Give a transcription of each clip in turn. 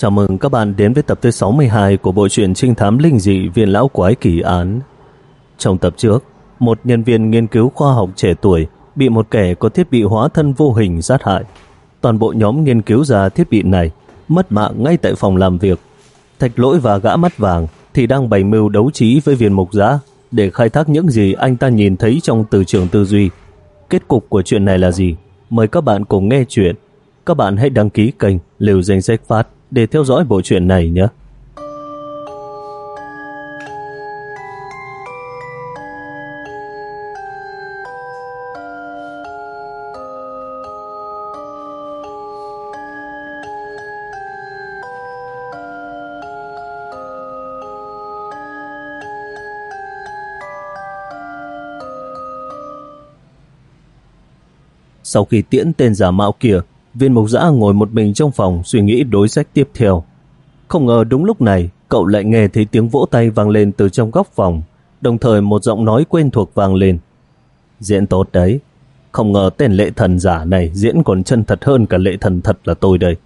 Chào mừng các bạn đến với tập thứ 62 của bộ truyện trinh thám linh dị viên lão quái kỳ án. Trong tập trước, một nhân viên nghiên cứu khoa học trẻ tuổi bị một kẻ có thiết bị hóa thân vô hình sát hại. Toàn bộ nhóm nghiên cứu ra thiết bị này mất mạng ngay tại phòng làm việc. Thạch lỗi và gã mắt vàng thì đang bày mưu đấu trí với viên mục giã để khai thác những gì anh ta nhìn thấy trong từ trường tư duy. Kết cục của chuyện này là gì? Mời các bạn cùng nghe chuyện. Các bạn hãy đăng ký kênh Liều Danh Sách Phát để theo dõi bộ truyện này nhé. Sau khi tiễn tên giả mạo kia, viên mục giã ngồi một mình trong phòng suy nghĩ đối sách tiếp theo. Không ngờ đúng lúc này, cậu lại nghe thấy tiếng vỗ tay vang lên từ trong góc phòng, đồng thời một giọng nói quen thuộc vang lên. Diễn tốt đấy, không ngờ tên lệ thần giả này diễn còn chân thật hơn cả lệ thần thật là tôi đây.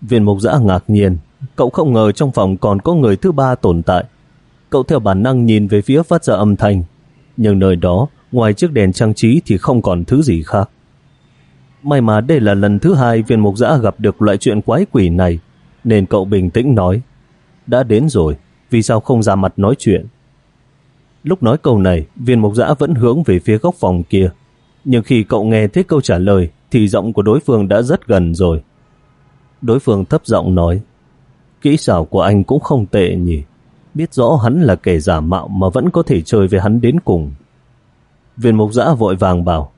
Viên mục giã ngạc nhiên, cậu không ngờ trong phòng còn có người thứ ba tồn tại. Cậu theo bản năng nhìn về phía phát ra âm thanh, nhưng nơi đó ngoài chiếc đèn trang trí thì không còn thứ gì khác. May mà đây là lần thứ hai viên mục giã gặp được loại chuyện quái quỷ này, nên cậu bình tĩnh nói, đã đến rồi, vì sao không ra mặt nói chuyện? Lúc nói câu này, viên mục giã vẫn hướng về phía góc phòng kia, nhưng khi cậu nghe thấy câu trả lời thì giọng của đối phương đã rất gần rồi. Đối phương thấp giọng nói, kỹ xảo của anh cũng không tệ nhỉ, biết rõ hắn là kẻ giả mạo mà vẫn có thể chơi với hắn đến cùng. Viên mục giã vội vàng bảo,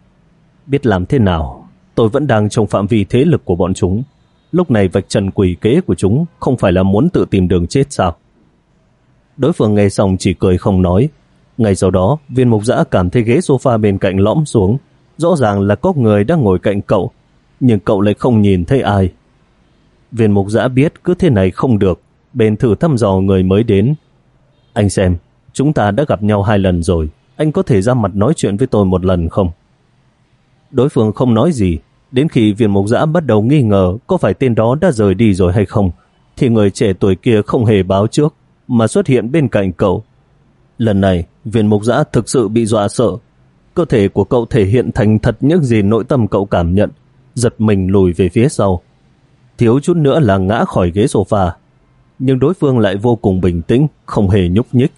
biết làm thế nào, tôi vẫn đang trong phạm vi thế lực của bọn chúng. Lúc này vạch trần quỷ kế của chúng không phải là muốn tự tìm đường chết sao? Đối phương nghe xong chỉ cười không nói. Ngay sau đó, viên mục giã cảm thấy ghế sofa bên cạnh lõm xuống. Rõ ràng là có người đang ngồi cạnh cậu, nhưng cậu lại không nhìn thấy ai. Viên mục giã biết cứ thế này không được, bèn thử thăm dò người mới đến. Anh xem, chúng ta đã gặp nhau hai lần rồi, anh có thể ra mặt nói chuyện với tôi một lần không? Đối phương không nói gì, đến khi viên mục giã bắt đầu nghi ngờ có phải tên đó đã rời đi rồi hay không, thì người trẻ tuổi kia không hề báo trước, mà xuất hiện bên cạnh cậu. Lần này, viên mục giã thực sự bị dọa sợ. Cơ thể của cậu thể hiện thành thật những gì nội tâm cậu cảm nhận, giật mình lùi về phía sau. Thiếu chút nữa là ngã khỏi ghế sofa. Nhưng đối phương lại vô cùng bình tĩnh, không hề nhúc nhích,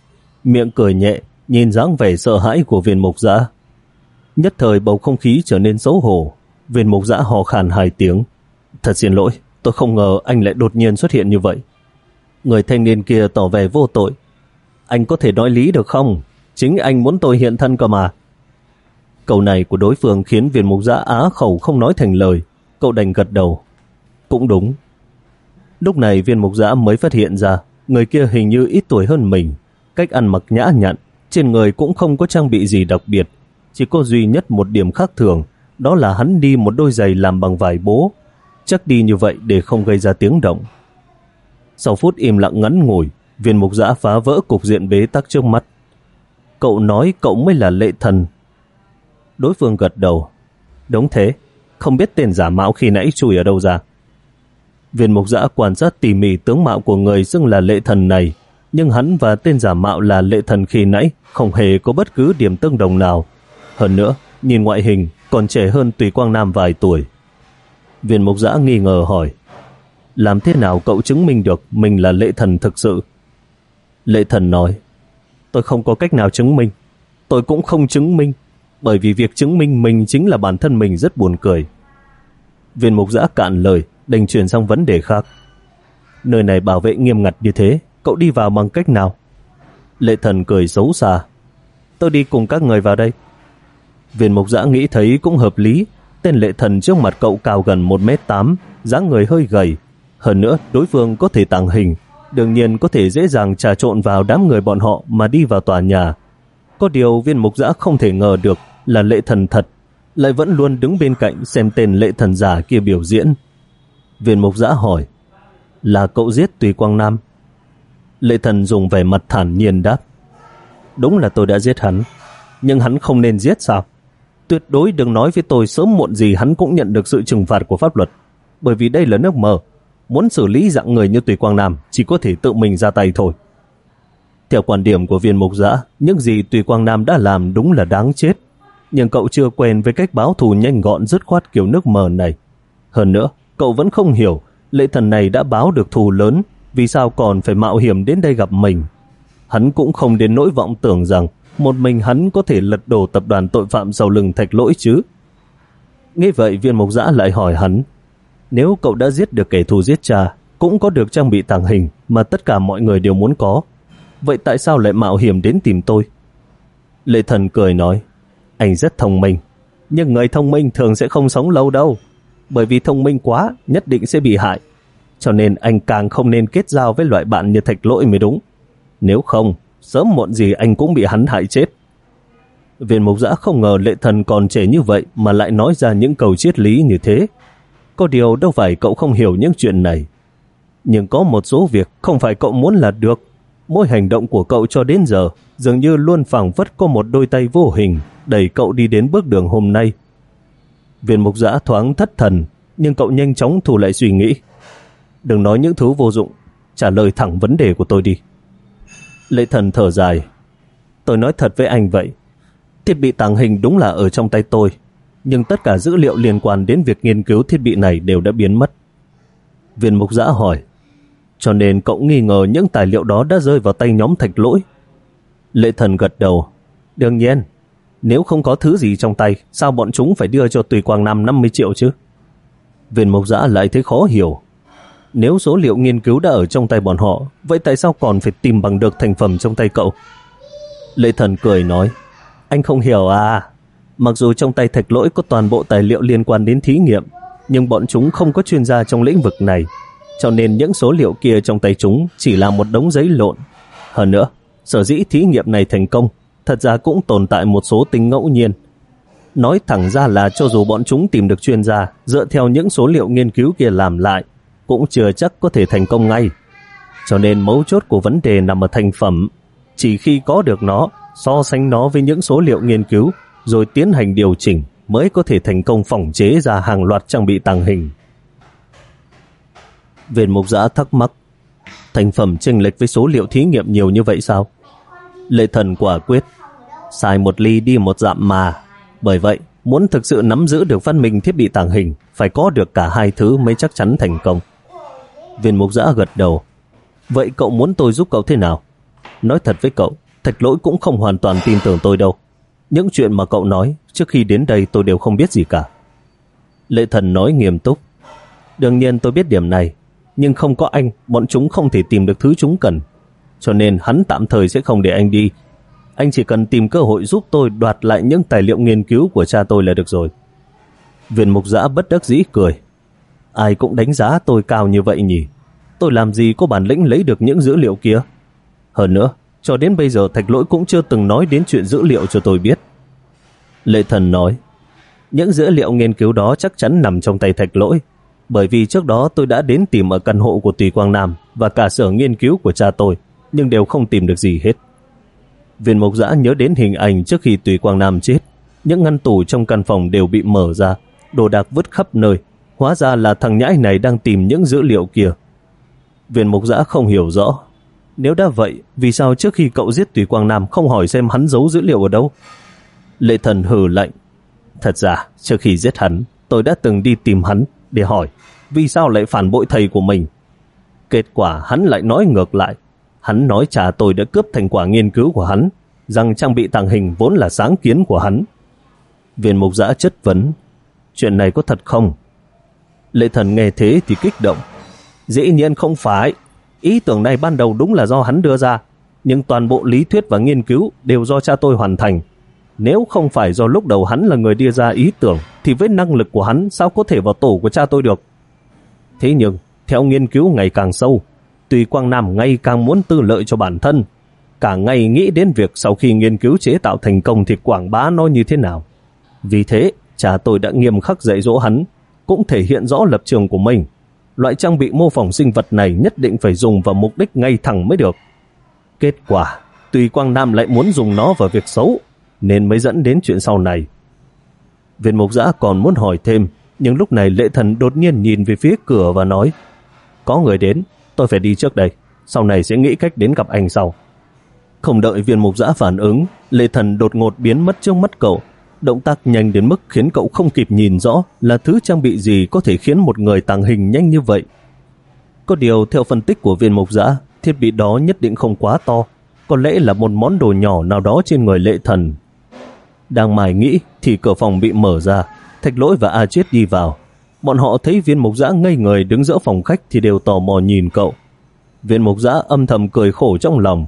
miệng cười nhẹ, nhìn dáng vẻ sợ hãi của viên mục giã. Nhất thời bầu không khí trở nên xấu hổ, viên mục giã hò khàn hai tiếng. Thật xin lỗi, tôi không ngờ anh lại đột nhiên xuất hiện như vậy. Người thanh niên kia tỏ vẻ vô tội. Anh có thể nói lý được không? Chính anh muốn tôi hiện thân cơ mà. Câu này của đối phương khiến viên mục giã á khẩu không nói thành lời. Cậu đành gật đầu. Cũng đúng. Lúc này viên mục giã mới phát hiện ra người kia hình như ít tuổi hơn mình. Cách ăn mặc nhã nhặn, trên người cũng không có trang bị gì đặc biệt, chỉ có duy nhất một điểm khác thường, đó là hắn đi một đôi giày làm bằng vải bố, chắc đi như vậy để không gây ra tiếng động. Sau phút im lặng ngắn ngủi, viên mục giã phá vỡ cục diện bế tắc trước mắt. Cậu nói cậu mới là lệ thần. Đối phương gật đầu. Đúng thế, không biết tên giả mạo khi nãy chui ở đâu ra. Viên mục giã quan sát tỉ mỉ tướng mạo của người xưng là lệ thần này, nhưng hắn và tên giả mạo là lệ thần khi nãy không hề có bất cứ điểm tương đồng nào. Hơn nữa, nhìn ngoại hình còn trẻ hơn Tùy Quang Nam vài tuổi. Viên mục giã nghi ngờ hỏi, làm thế nào cậu chứng minh được mình là lệ thần thực sự? Lệ thần nói, tôi không có cách nào chứng minh. Tôi cũng không chứng minh, bởi vì việc chứng minh mình chính là bản thân mình rất buồn cười. Viên mục giã cạn lời, đành chuyển sang vấn đề khác. Nơi này bảo vệ nghiêm ngặt như thế, cậu đi vào bằng cách nào? Lệ thần cười xấu xa. Tôi đi cùng các người vào đây. Viên mục giã nghĩ thấy cũng hợp lý. Tên lệ thần trước mặt cậu cao gần 1m8, dáng người hơi gầy. Hơn nữa, đối phương có thể tàng hình. Đương nhiên có thể dễ dàng trà trộn vào đám người bọn họ mà đi vào tòa nhà. Có điều viên mục giã không thể ngờ được là lệ thần thật, lại vẫn luôn đứng bên cạnh xem tên lệ thần giả kia biểu diễn. Viên mục giã hỏi, là cậu giết Tùy Quang Nam? Lệ thần dùng vẻ mặt thản nhiên đáp. Đúng là tôi đã giết hắn, nhưng hắn không nên giết sao? Tuyệt đối đừng nói với tôi sớm muộn gì hắn cũng nhận được sự trừng phạt của pháp luật, bởi vì đây là nước mờ. muốn xử lý dạng người như Tùy Quang Nam chỉ có thể tự mình ra tay thôi. Theo quan điểm của viên mục giã, những gì Tùy Quang Nam đã làm đúng là đáng chết. Nhưng cậu chưa quen với cách báo thù nhanh gọn dứt khoát kiểu nước mờ này. Hơn nữa, cậu vẫn không hiểu lệ thần này đã báo được thù lớn, vì sao còn phải mạo hiểm đến đây gặp mình. Hắn cũng không đến nỗi vọng tưởng rằng một mình hắn có thể lật đổ tập đoàn tội phạm sau lưng thạch lỗi chứ. Nghe vậy viên mục giã lại hỏi hắn, nếu cậu đã giết được kẻ thù giết cha, cũng có được trang bị tàng hình mà tất cả mọi người đều muốn có, vậy tại sao lại mạo hiểm đến tìm tôi? Lệ thần cười nói, anh rất thông minh, nhưng người thông minh thường sẽ không sống lâu đâu, bởi vì thông minh quá nhất định sẽ bị hại, cho nên anh càng không nên kết giao với loại bạn như thạch lỗi mới đúng. Nếu không, sớm muộn gì anh cũng bị hắn hại chết. Viên mục giã không ngờ lệ thần còn trẻ như vậy mà lại nói ra những câu triết lý như thế. Có điều đâu phải cậu không hiểu những chuyện này. Nhưng có một số việc không phải cậu muốn là được. Mỗi hành động của cậu cho đến giờ dường như luôn phảng phất có một đôi tay vô hình đẩy cậu đi đến bước đường hôm nay. Viên mục giã thoáng thất thần nhưng cậu nhanh chóng thu lại suy nghĩ. Đừng nói những thứ vô dụng, trả lời thẳng vấn đề của tôi đi. Lệ thần thở dài. Tôi nói thật với anh vậy. Thiết bị tàng hình đúng là ở trong tay tôi, nhưng tất cả dữ liệu liên quan đến việc nghiên cứu thiết bị này đều đã biến mất. Viên mục giã hỏi, cho nên cậu nghi ngờ những tài liệu đó đã rơi vào tay nhóm thạch lỗi. Lệ thần gật đầu, đương nhiên, nếu không có thứ gì trong tay, sao bọn chúng phải đưa cho Tùy Quang Nam 50 triệu chứ? Viên mục giã lại thấy khó hiểu. Nếu số liệu nghiên cứu đã ở trong tay bọn họ, vậy tại sao còn phải tìm bằng được thành phẩm trong tay cậu? Lệ thần cười nói, anh không hiểu à, mặc dù trong tay thạch lỗi có toàn bộ tài liệu liên quan đến thí nghiệm, nhưng bọn chúng không có chuyên gia trong lĩnh vực này, cho nên những số liệu kia trong tay chúng chỉ là một đống giấy lộn. Hơn nữa, sở dĩ thí nghiệm này thành công, thật ra cũng tồn tại một số tính ngẫu nhiên. Nói thẳng ra là cho dù bọn chúng tìm được chuyên gia dựa theo những số liệu nghiên cứu kia làm lại, cũng chưa chắc có thể thành công ngay. Cho nên mấu chốt của vấn đề nằm ở thành phẩm. Chỉ khi có được nó, so sánh nó với những số liệu nghiên cứu, rồi tiến hành điều chỉnh mới có thể thành công phỏng chế ra hàng loạt trang bị tàng hình. Viện mục giã thắc mắc, thành phẩm chênh lệch với số liệu thí nghiệm nhiều như vậy sao? Lệ thần quả quyết, xài một ly đi một dặm mà. Bởi vậy, muốn thực sự nắm giữ được phát minh thiết bị tàng hình, phải có được cả hai thứ mới chắc chắn thành công. Viên mục giã gật đầu. Vậy cậu muốn tôi giúp cậu thế nào? Nói thật với cậu, thạch lỗi cũng không hoàn toàn tin tưởng tôi đâu. Những chuyện mà cậu nói, trước khi đến đây tôi đều không biết gì cả. Lệ thần nói nghiêm túc. Đương nhiên tôi biết điểm này, nhưng không có anh, bọn chúng không thể tìm được thứ chúng cần. Cho nên hắn tạm thời sẽ không để anh đi. Anh chỉ cần tìm cơ hội giúp tôi đoạt lại những tài liệu nghiên cứu của cha tôi là được rồi. Viên mục giã bất đắc dĩ cười. Ai cũng đánh giá tôi cao như vậy nhỉ? Tôi làm gì có bản lĩnh lấy được những dữ liệu kia? Hơn nữa, cho đến bây giờ thạch lỗi cũng chưa từng nói đến chuyện dữ liệu cho tôi biết. Lệ thần nói, những dữ liệu nghiên cứu đó chắc chắn nằm trong tay thạch lỗi, bởi vì trước đó tôi đã đến tìm ở căn hộ của Tùy Quang Nam và cả sở nghiên cứu của cha tôi, nhưng đều không tìm được gì hết. Viên mộc giã nhớ đến hình ảnh trước khi Tùy Quang Nam chết, những ngăn tủ trong căn phòng đều bị mở ra, đồ đạc vứt khắp nơi, hóa ra là thằng nhãi này đang tìm những dữ liệu kia. Viên mục giã không hiểu rõ. Nếu đã vậy, vì sao trước khi cậu giết Tùy Quang Nam không hỏi xem hắn giấu dữ liệu ở đâu? Lệ thần hừ lạnh. Thật ra, trước khi giết hắn, tôi đã từng đi tìm hắn để hỏi vì sao lại phản bội thầy của mình. Kết quả hắn lại nói ngược lại. Hắn nói cha tôi đã cướp thành quả nghiên cứu của hắn, rằng trang bị tàng hình vốn là sáng kiến của hắn. Viên mục giã chất vấn, chuyện này có thật không? Lệ thần nghe thế thì kích động. Dĩ nhiên không phải. Ý tưởng này ban đầu đúng là do hắn đưa ra, nhưng toàn bộ lý thuyết và nghiên cứu đều do cha tôi hoàn thành. Nếu không phải do lúc đầu hắn là người đưa ra ý tưởng, thì với năng lực của hắn sao có thể vào tổ của cha tôi được? Thế nhưng, theo nghiên cứu ngày càng sâu, Tùy Quang Nam ngày càng muốn tư lợi cho bản thân, cả ngày nghĩ đến việc sau khi nghiên cứu chế tạo thành công thì quảng bá nó như thế nào. Vì thế, cha tôi đã nghiêm khắc dạy dỗ hắn, cũng thể hiện rõ lập trường của mình. Loại trang bị mô phỏng sinh vật này nhất định phải dùng vào mục đích ngay thẳng mới được. Kết quả, Tùy Quang Nam lại muốn dùng nó vào việc xấu, nên mới dẫn đến chuyện sau này. Viên mục giã còn muốn hỏi thêm, nhưng lúc này lệ thần đột nhiên nhìn về phía cửa và nói có người đến, tôi phải đi trước đây, sau này sẽ nghĩ cách đến gặp anh sau. Không đợi viên mục giã phản ứng, lệ thần đột ngột biến mất trước mắt cậu. Động tác nhanh đến mức khiến cậu không kịp nhìn rõ là thứ trang bị gì có thể khiến một người tàng hình nhanh như vậy. Có điều theo phân tích của viên mục giã, thiết bị đó nhất định không quá to, có lẽ là một món đồ nhỏ nào đó trên người lệ thần. Đang mải nghĩ thì cửa phòng bị mở ra, thạch lỗi và A Chiết đi vào. Bọn họ thấy viên mục giã ngây người đứng giữa phòng khách thì đều tò mò nhìn cậu. Viên mục giã âm thầm cười khổ trong lòng.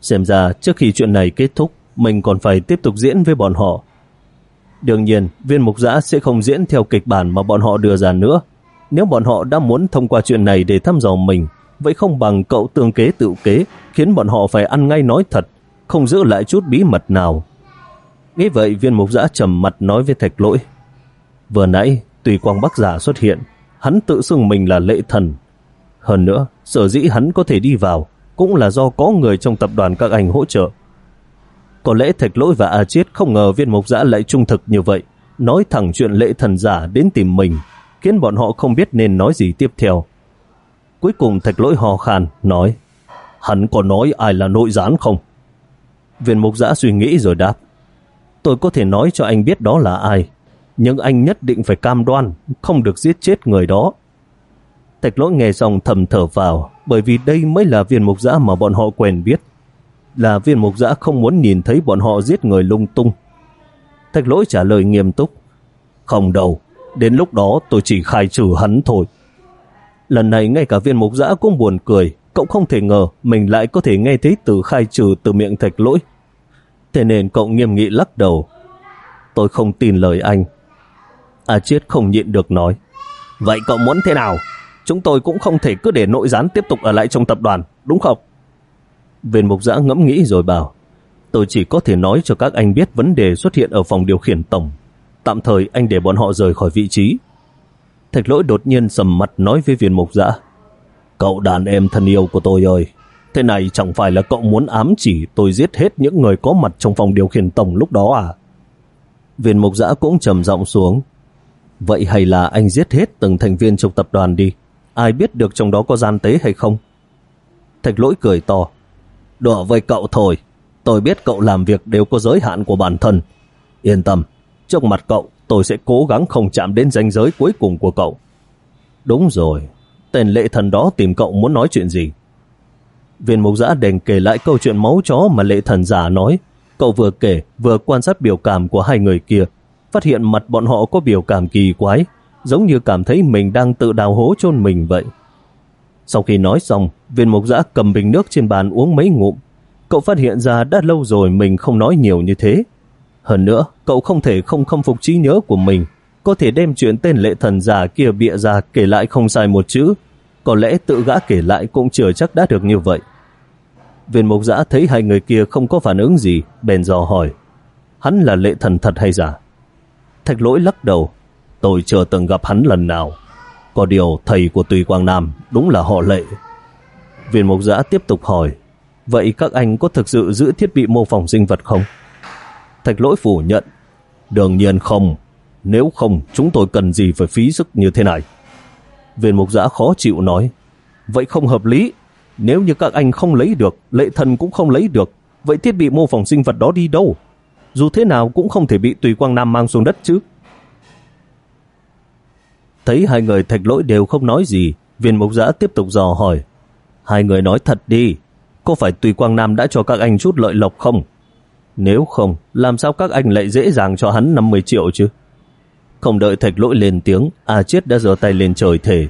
Xem ra trước khi chuyện này kết thúc, mình còn phải tiếp tục diễn với bọn họ. Đương nhiên, viên mục giã sẽ không diễn theo kịch bản mà bọn họ đưa ra nữa. Nếu bọn họ đã muốn thông qua chuyện này để thăm dò mình, vậy không bằng cậu tương kế tự kế, khiến bọn họ phải ăn ngay nói thật, không giữ lại chút bí mật nào. Nghĩ vậy viên mục giã trầm mặt nói với thạch lỗi. Vừa nãy, tùy quang bắc giả xuất hiện, hắn tự xưng mình là lệ thần. Hơn nữa, sở dĩ hắn có thể đi vào, cũng là do có người trong tập đoàn các anh hỗ trợ. Có lẽ thạch lỗi và A Chiết không ngờ viên mục giã lại trung thực như vậy, nói thẳng chuyện lệ thần giả đến tìm mình, khiến bọn họ không biết nên nói gì tiếp theo. Cuối cùng thạch lỗi hò khan, nói, hắn có nói ai là nội gián không? Viên mục giã suy nghĩ rồi đáp, tôi có thể nói cho anh biết đó là ai, nhưng anh nhất định phải cam đoan, không được giết chết người đó. Thạch lỗi nghe xong thầm thở vào, bởi vì đây mới là viên mục giã mà bọn họ quen biết. Là viên mục giã không muốn nhìn thấy bọn họ giết người lung tung. Thạch lỗi trả lời nghiêm túc. Không đâu, đến lúc đó tôi chỉ khai trừ hắn thôi. Lần này ngay cả viên mục giã cũng buồn cười, cậu không thể ngờ mình lại có thể nghe thấy từ khai trừ từ miệng thạch lỗi. Thế nên cậu nghiêm nghị lắc đầu. Tôi không tin lời anh. A Chiết không nhịn được nói. Vậy cậu muốn thế nào? Chúng tôi cũng không thể cứ để nội gián tiếp tục ở lại trong tập đoàn, đúng không? Viên mục giã ngẫm nghĩ rồi bảo. Tôi chỉ có thể nói cho các anh biết vấn đề xuất hiện ở phòng điều khiển tổng. Tạm thời anh để bọn họ rời khỏi vị trí. Thạch lỗi đột nhiên sầm mặt nói với viên mục giã. Cậu đàn em thân yêu của tôi ơi, thế này chẳng phải là cậu muốn ám chỉ tôi giết hết những người có mặt trong phòng điều khiển tổng lúc đó à? Viên mục giã cũng trầm giọng xuống. Vậy hay là anh giết hết từng thành viên trong tập đoàn đi? Ai biết được trong đó có gian tế hay không? Thạch lỗi cười to. Đùa với cậu thôi. Tôi biết cậu làm việc đều có giới hạn của bản thân. Yên tâm, trước mặt cậu tôi sẽ cố gắng không chạm đến ranh giới cuối cùng của cậu. Đúng rồi, tên lệ thần đó tìm cậu muốn nói chuyện gì? Viên mục giã đành kể lại câu chuyện máu chó mà lệ thần giả nói. Cậu vừa kể, vừa quan sát biểu cảm của hai người kia, phát hiện mặt bọn họ có biểu cảm kỳ quái, giống như cảm thấy mình đang tự đào hố chôn mình vậy. Sau khi nói xong, viên mục giã cầm bình nước trên bàn uống mấy ngụm. Cậu phát hiện ra đã lâu rồi mình không nói nhiều như thế. Hơn nữa, cậu không thể không khâm phục trí nhớ của mình, có thể đem chuyện tên lệ thần già kia bịa ra kể lại không sai một chữ. Có lẽ tự gã kể lại cũng chưa chắc đã được như vậy. Viên mục giã thấy hai người kia không có phản ứng gì, bèn dò hỏi. Hắn là lệ thần thật hay giả? Thạch lỗi lắc đầu. Tôi chưa từng gặp hắn lần nào. Có điều thầy của Tùy Quang Nam đúng là họ lệ. Viên mục giã tiếp tục hỏi. Vậy các anh có thực sự giữ thiết bị mô phỏng sinh vật không? Thạch lỗi phủ nhận. Đương nhiên không. Nếu không, chúng tôi cần gì phải phí sức như thế này? Viên mục giã khó chịu nói. Vậy không hợp lý. Nếu như các anh không lấy được, lệ thần cũng không lấy được, vậy thiết bị mô phỏng sinh vật đó đi đâu? Dù thế nào cũng không thể bị Tùy Quang Nam mang xuống đất chứ. Thấy hai người thạch lỗi đều không nói gì, viên mục giã tiếp tục dò hỏi. Hai người nói thật đi, có phải Tùy Quang Nam đã cho các anh chút lợi lộc không? Nếu không, làm sao các anh lại dễ dàng cho hắn 50 triệu chứ? Không đợi thạch lỗi lên tiếng, A Chiết đã giơ tay lên trời thể.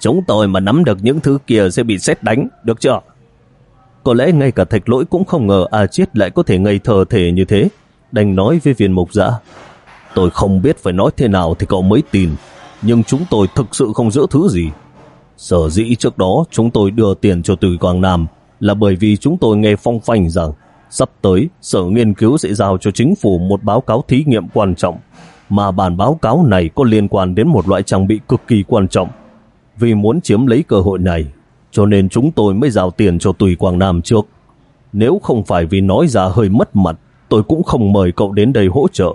Chúng tôi mà nắm được những thứ kia sẽ bị xét đánh, được chưa? Có lẽ ngay cả thạch lỗi cũng không ngờ A Chiết lại có thể ngây thờ thể như thế. Đành nói với viên mục giã. Tôi không biết phải nói thế nào thì cậu mới tin, nhưng chúng tôi thực sự không giữ thứ gì. Sở dĩ trước đó chúng tôi đưa tiền cho Từ Quảng Nam là bởi vì chúng tôi nghe phong phanh rằng sắp tới Sở Nghiên cứu sẽ giao cho chính phủ một báo cáo thí nghiệm quan trọng mà bản báo cáo này có liên quan đến một loại trang bị cực kỳ quan trọng. Vì muốn chiếm lấy cơ hội này, cho nên chúng tôi mới giao tiền cho Tùy Quảng Nam trước. Nếu không phải vì nói ra hơi mất mặt, tôi cũng không mời cậu đến đây hỗ trợ.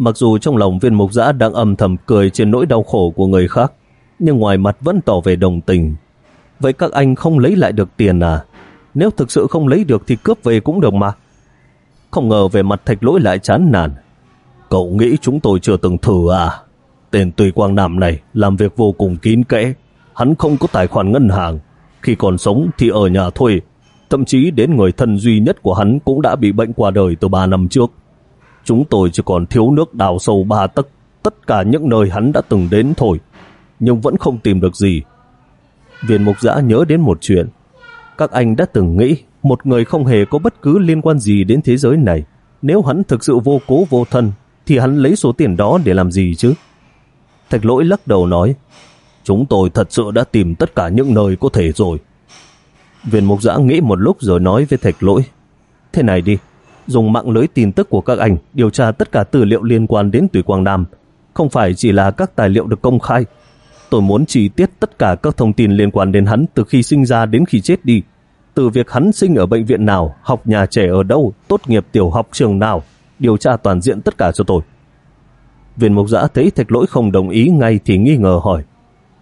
Mặc dù trong lòng viên mục giã đang âm thầm cười trên nỗi đau khổ của người khác, nhưng ngoài mặt vẫn tỏ về đồng tình. Vậy các anh không lấy lại được tiền à? Nếu thực sự không lấy được thì cướp về cũng được mà. Không ngờ về mặt thạch lỗi lại chán nản. Cậu nghĩ chúng tôi chưa từng thử à? Tên Tùy Quang Nam này làm việc vô cùng kín kẽ. Hắn không có tài khoản ngân hàng. Khi còn sống thì ở nhà thuê. Thậm chí đến người thân duy nhất của hắn cũng đã bị bệnh qua đời từ 3 năm trước. Chúng tôi chỉ còn thiếu nước đào sâu ba tấc tất cả những nơi hắn đã từng đến thôi, nhưng vẫn không tìm được gì. Viên mục giã nhớ đến một chuyện. Các anh đã từng nghĩ một người không hề có bất cứ liên quan gì đến thế giới này. Nếu hắn thực sự vô cố vô thân, thì hắn lấy số tiền đó để làm gì chứ? Thạch lỗi lắc đầu nói, chúng tôi thật sự đã tìm tất cả những nơi có thể rồi. Viên mục giã nghĩ một lúc rồi nói với thạch lỗi, thế này đi, dùng mạng lưới tin tức của các anh điều tra tất cả tư liệu liên quan đến Tùy Quang Nam, không phải chỉ là các tài liệu được công khai. Tôi muốn chi tiết tất cả các thông tin liên quan đến hắn từ khi sinh ra đến khi chết đi. Từ việc hắn sinh ở bệnh viện nào, học nhà trẻ ở đâu, tốt nghiệp tiểu học trường nào, điều tra toàn diện tất cả cho tôi. Viên mục giã thấy thạch lỗi không đồng ý ngay thì nghi ngờ hỏi.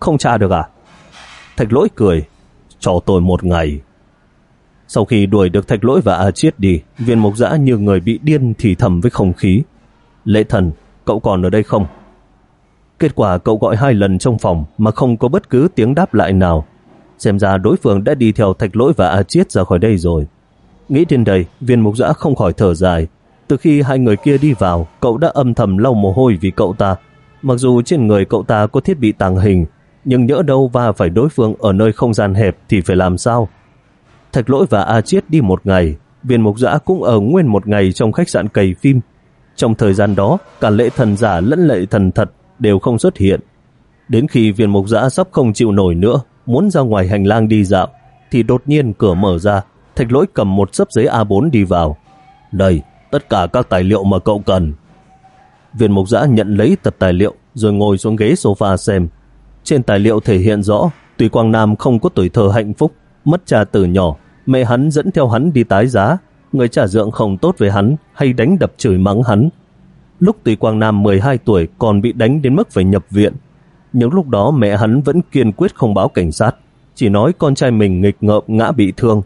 Không tra được à? Thạch lỗi cười. Cho tôi một ngày. Sau khi đuổi được thạch lỗi và A Chiết đi, viên mục giã như người bị điên thì thầm với không khí. lễ thần, cậu còn ở đây không? Kết quả cậu gọi hai lần trong phòng mà không có bất cứ tiếng đáp lại nào. Xem ra đối phương đã đi theo thạch lỗi và A Chiết ra khỏi đây rồi. Nghĩ đến đây, viên mục giã không khỏi thở dài. Từ khi hai người kia đi vào, cậu đã âm thầm lau mồ hôi vì cậu ta. Mặc dù trên người cậu ta có thiết bị tàng hình, nhưng nhỡ đâu và phải đối phương ở nơi không gian hẹp thì phải làm sao? Thạch lỗi và A Chiết đi một ngày, viên mục giã cũng ở nguyên một ngày trong khách sạn cầy phim. Trong thời gian đó, cả lễ thần giả lẫn lệ thần thật đều không xuất hiện. Đến khi viên mục giã sắp không chịu nổi nữa, muốn ra ngoài hành lang đi dạo, thì đột nhiên cửa mở ra, thạch lỗi cầm một sấp giấy A4 đi vào. Đây, tất cả các tài liệu mà cậu cần. Viên mục giã nhận lấy tập tài liệu, rồi ngồi xuống ghế sofa xem. Trên tài liệu thể hiện rõ, Tùy Quang Nam không có tuổi thơ hạnh phúc, mất cha từ nhỏ, mẹ hắn dẫn theo hắn đi tái giá, người trả dượng không tốt với hắn hay đánh đập chửi mắng hắn. Lúc Tùy Quang Nam 12 tuổi còn bị đánh đến mức phải nhập viện. Những lúc đó mẹ hắn vẫn kiên quyết không báo cảnh sát, chỉ nói con trai mình nghịch ngợm ngã bị thương.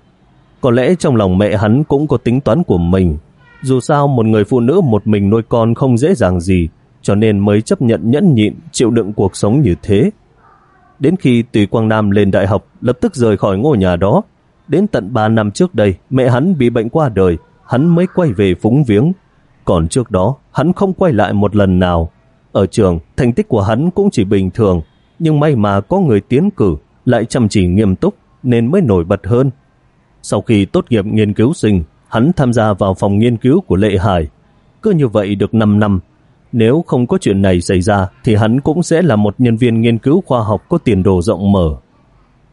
Có lẽ trong lòng mẹ hắn cũng có tính toán của mình. Dù sao một người phụ nữ một mình nuôi con không dễ dàng gì, cho nên mới chấp nhận nhẫn nhịn chịu đựng cuộc sống như thế. Đến khi Tùy Quang Nam lên đại học, lập tức rời khỏi ngôi nhà đó. Đến tận 3 năm trước đây, mẹ hắn bị bệnh qua đời, hắn mới quay về phúng viếng. Còn trước đó, hắn không quay lại một lần nào. Ở trường, thành tích của hắn cũng chỉ bình thường, nhưng may mà có người tiến cử, lại chăm chỉ nghiêm túc, nên mới nổi bật hơn. Sau khi tốt nghiệp nghiên cứu sinh, hắn tham gia vào phòng nghiên cứu của Lệ Hải. Cứ như vậy được 5 năm, nếu không có chuyện này xảy ra thì hắn cũng sẽ là một nhân viên nghiên cứu khoa học có tiền đồ rộng mở.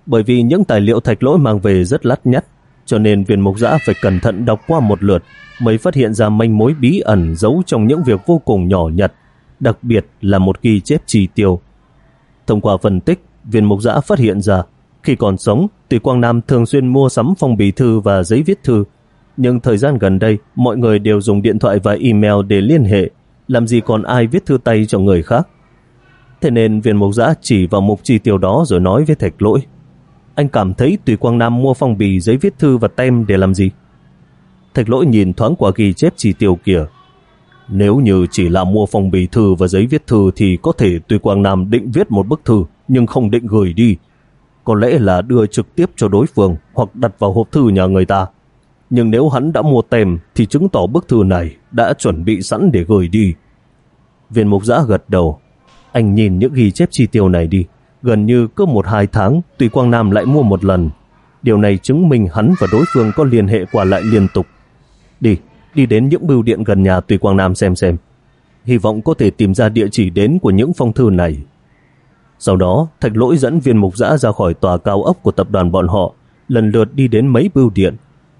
Bởi vì những tài liệu thạch lỗi mang về rất lắt nhắt, cho nên viên mục giã phải cẩn thận đọc qua một lượt mới phát hiện ra manh mối bí ẩn giấu trong những việc vô cùng nhỏ nhặt, đặc biệt là một ghi chép chi tiêu. Thông qua phân tích, viên mục giã phát hiện ra khi còn sống, Tùy Quang Nam thường xuyên mua sắm phong bì thư và giấy viết thư, nhưng thời gian gần đây mọi người đều dùng điện thoại và email để liên hệ làm gì còn ai viết thư tay cho người khác. Thế nên viên mục giã chỉ vào mục chi tiêu đó rồi nói với thạch lỗi. Anh cảm thấy Tùy Quang Nam mua phong bì, giấy viết thư và tem để làm gì? Thạch lỗi nhìn thoáng qua ghi chép chi tiêu kia. Nếu như chỉ là mua phong bì thư và giấy viết thư thì có thể Tùy Quang Nam định viết một bức thư, nhưng không định gửi đi. Có lẽ là đưa trực tiếp cho đối phương hoặc đặt vào hộp thư nhà người ta nhưng nếu hắn đã mua tem thì chứng tỏ bức thư này đã chuẩn bị sẵn để gửi đi. Viên mục giã gật đầu. Anh nhìn những ghi chép chi tiêu này đi. Gần như cứ một hai tháng Tùy Quang Nam lại mua một lần. Điều này chứng minh hắn và đối phương có liên hệ qua lại liên tục. Đi, đi đến những bưu điện gần nhà Tùy Quang Nam xem xem. Hy vọng có thể tìm ra địa chỉ đến của những phong thư này. Sau đó, Thạch Lỗi dẫn viên mục giã ra khỏi tòa cao ốc của tập đoàn bọn họ, lần lượt đi đến mấy bưu điện,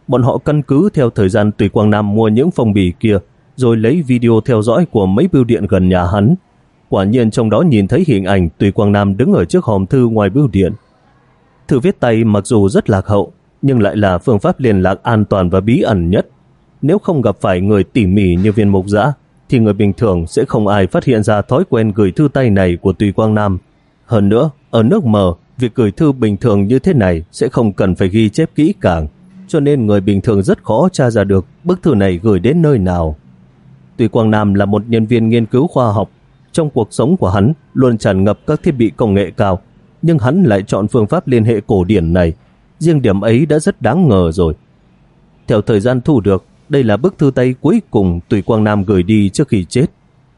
bọn họ căn cứ theo thời gian Tùy Quang Nam mua những phong bì kia, rồi lấy video theo dõi của mấy bưu điện gần nhà hắn. Quả nhiên trong đó nhìn thấy hình ảnh Tùy Quang Nam đứng ở trước hòm thư ngoài bưu điện. Thư viết tay mặc dù rất lạc hậu, nhưng lại là phương pháp liên lạc an toàn và bí ẩn nhất. Nếu không gặp phải người tỉ mỉ như viên mục giã, thì người bình thường sẽ không ai phát hiện ra thói quen gửi thư tay này của Tùy Quang Nam. Hơn nữa, ở nước mờ, việc gửi thư bình thường như thế này sẽ không cần phải ghi chép kỹ càng, cho nên người bình thường rất khó tra ra được bức thư này gửi đến nơi nào. Tuy Quang Nam là một nhân viên nghiên cứu khoa học, trong cuộc sống của hắn luôn tràn ngập các thiết bị công nghệ cao, nhưng hắn lại chọn phương pháp liên hệ cổ điển này. Riêng điểm ấy đã rất đáng ngờ rồi. Theo thời gian thu được, đây là bức thư tay cuối cùng Tùy Quang Nam gửi đi trước khi chết.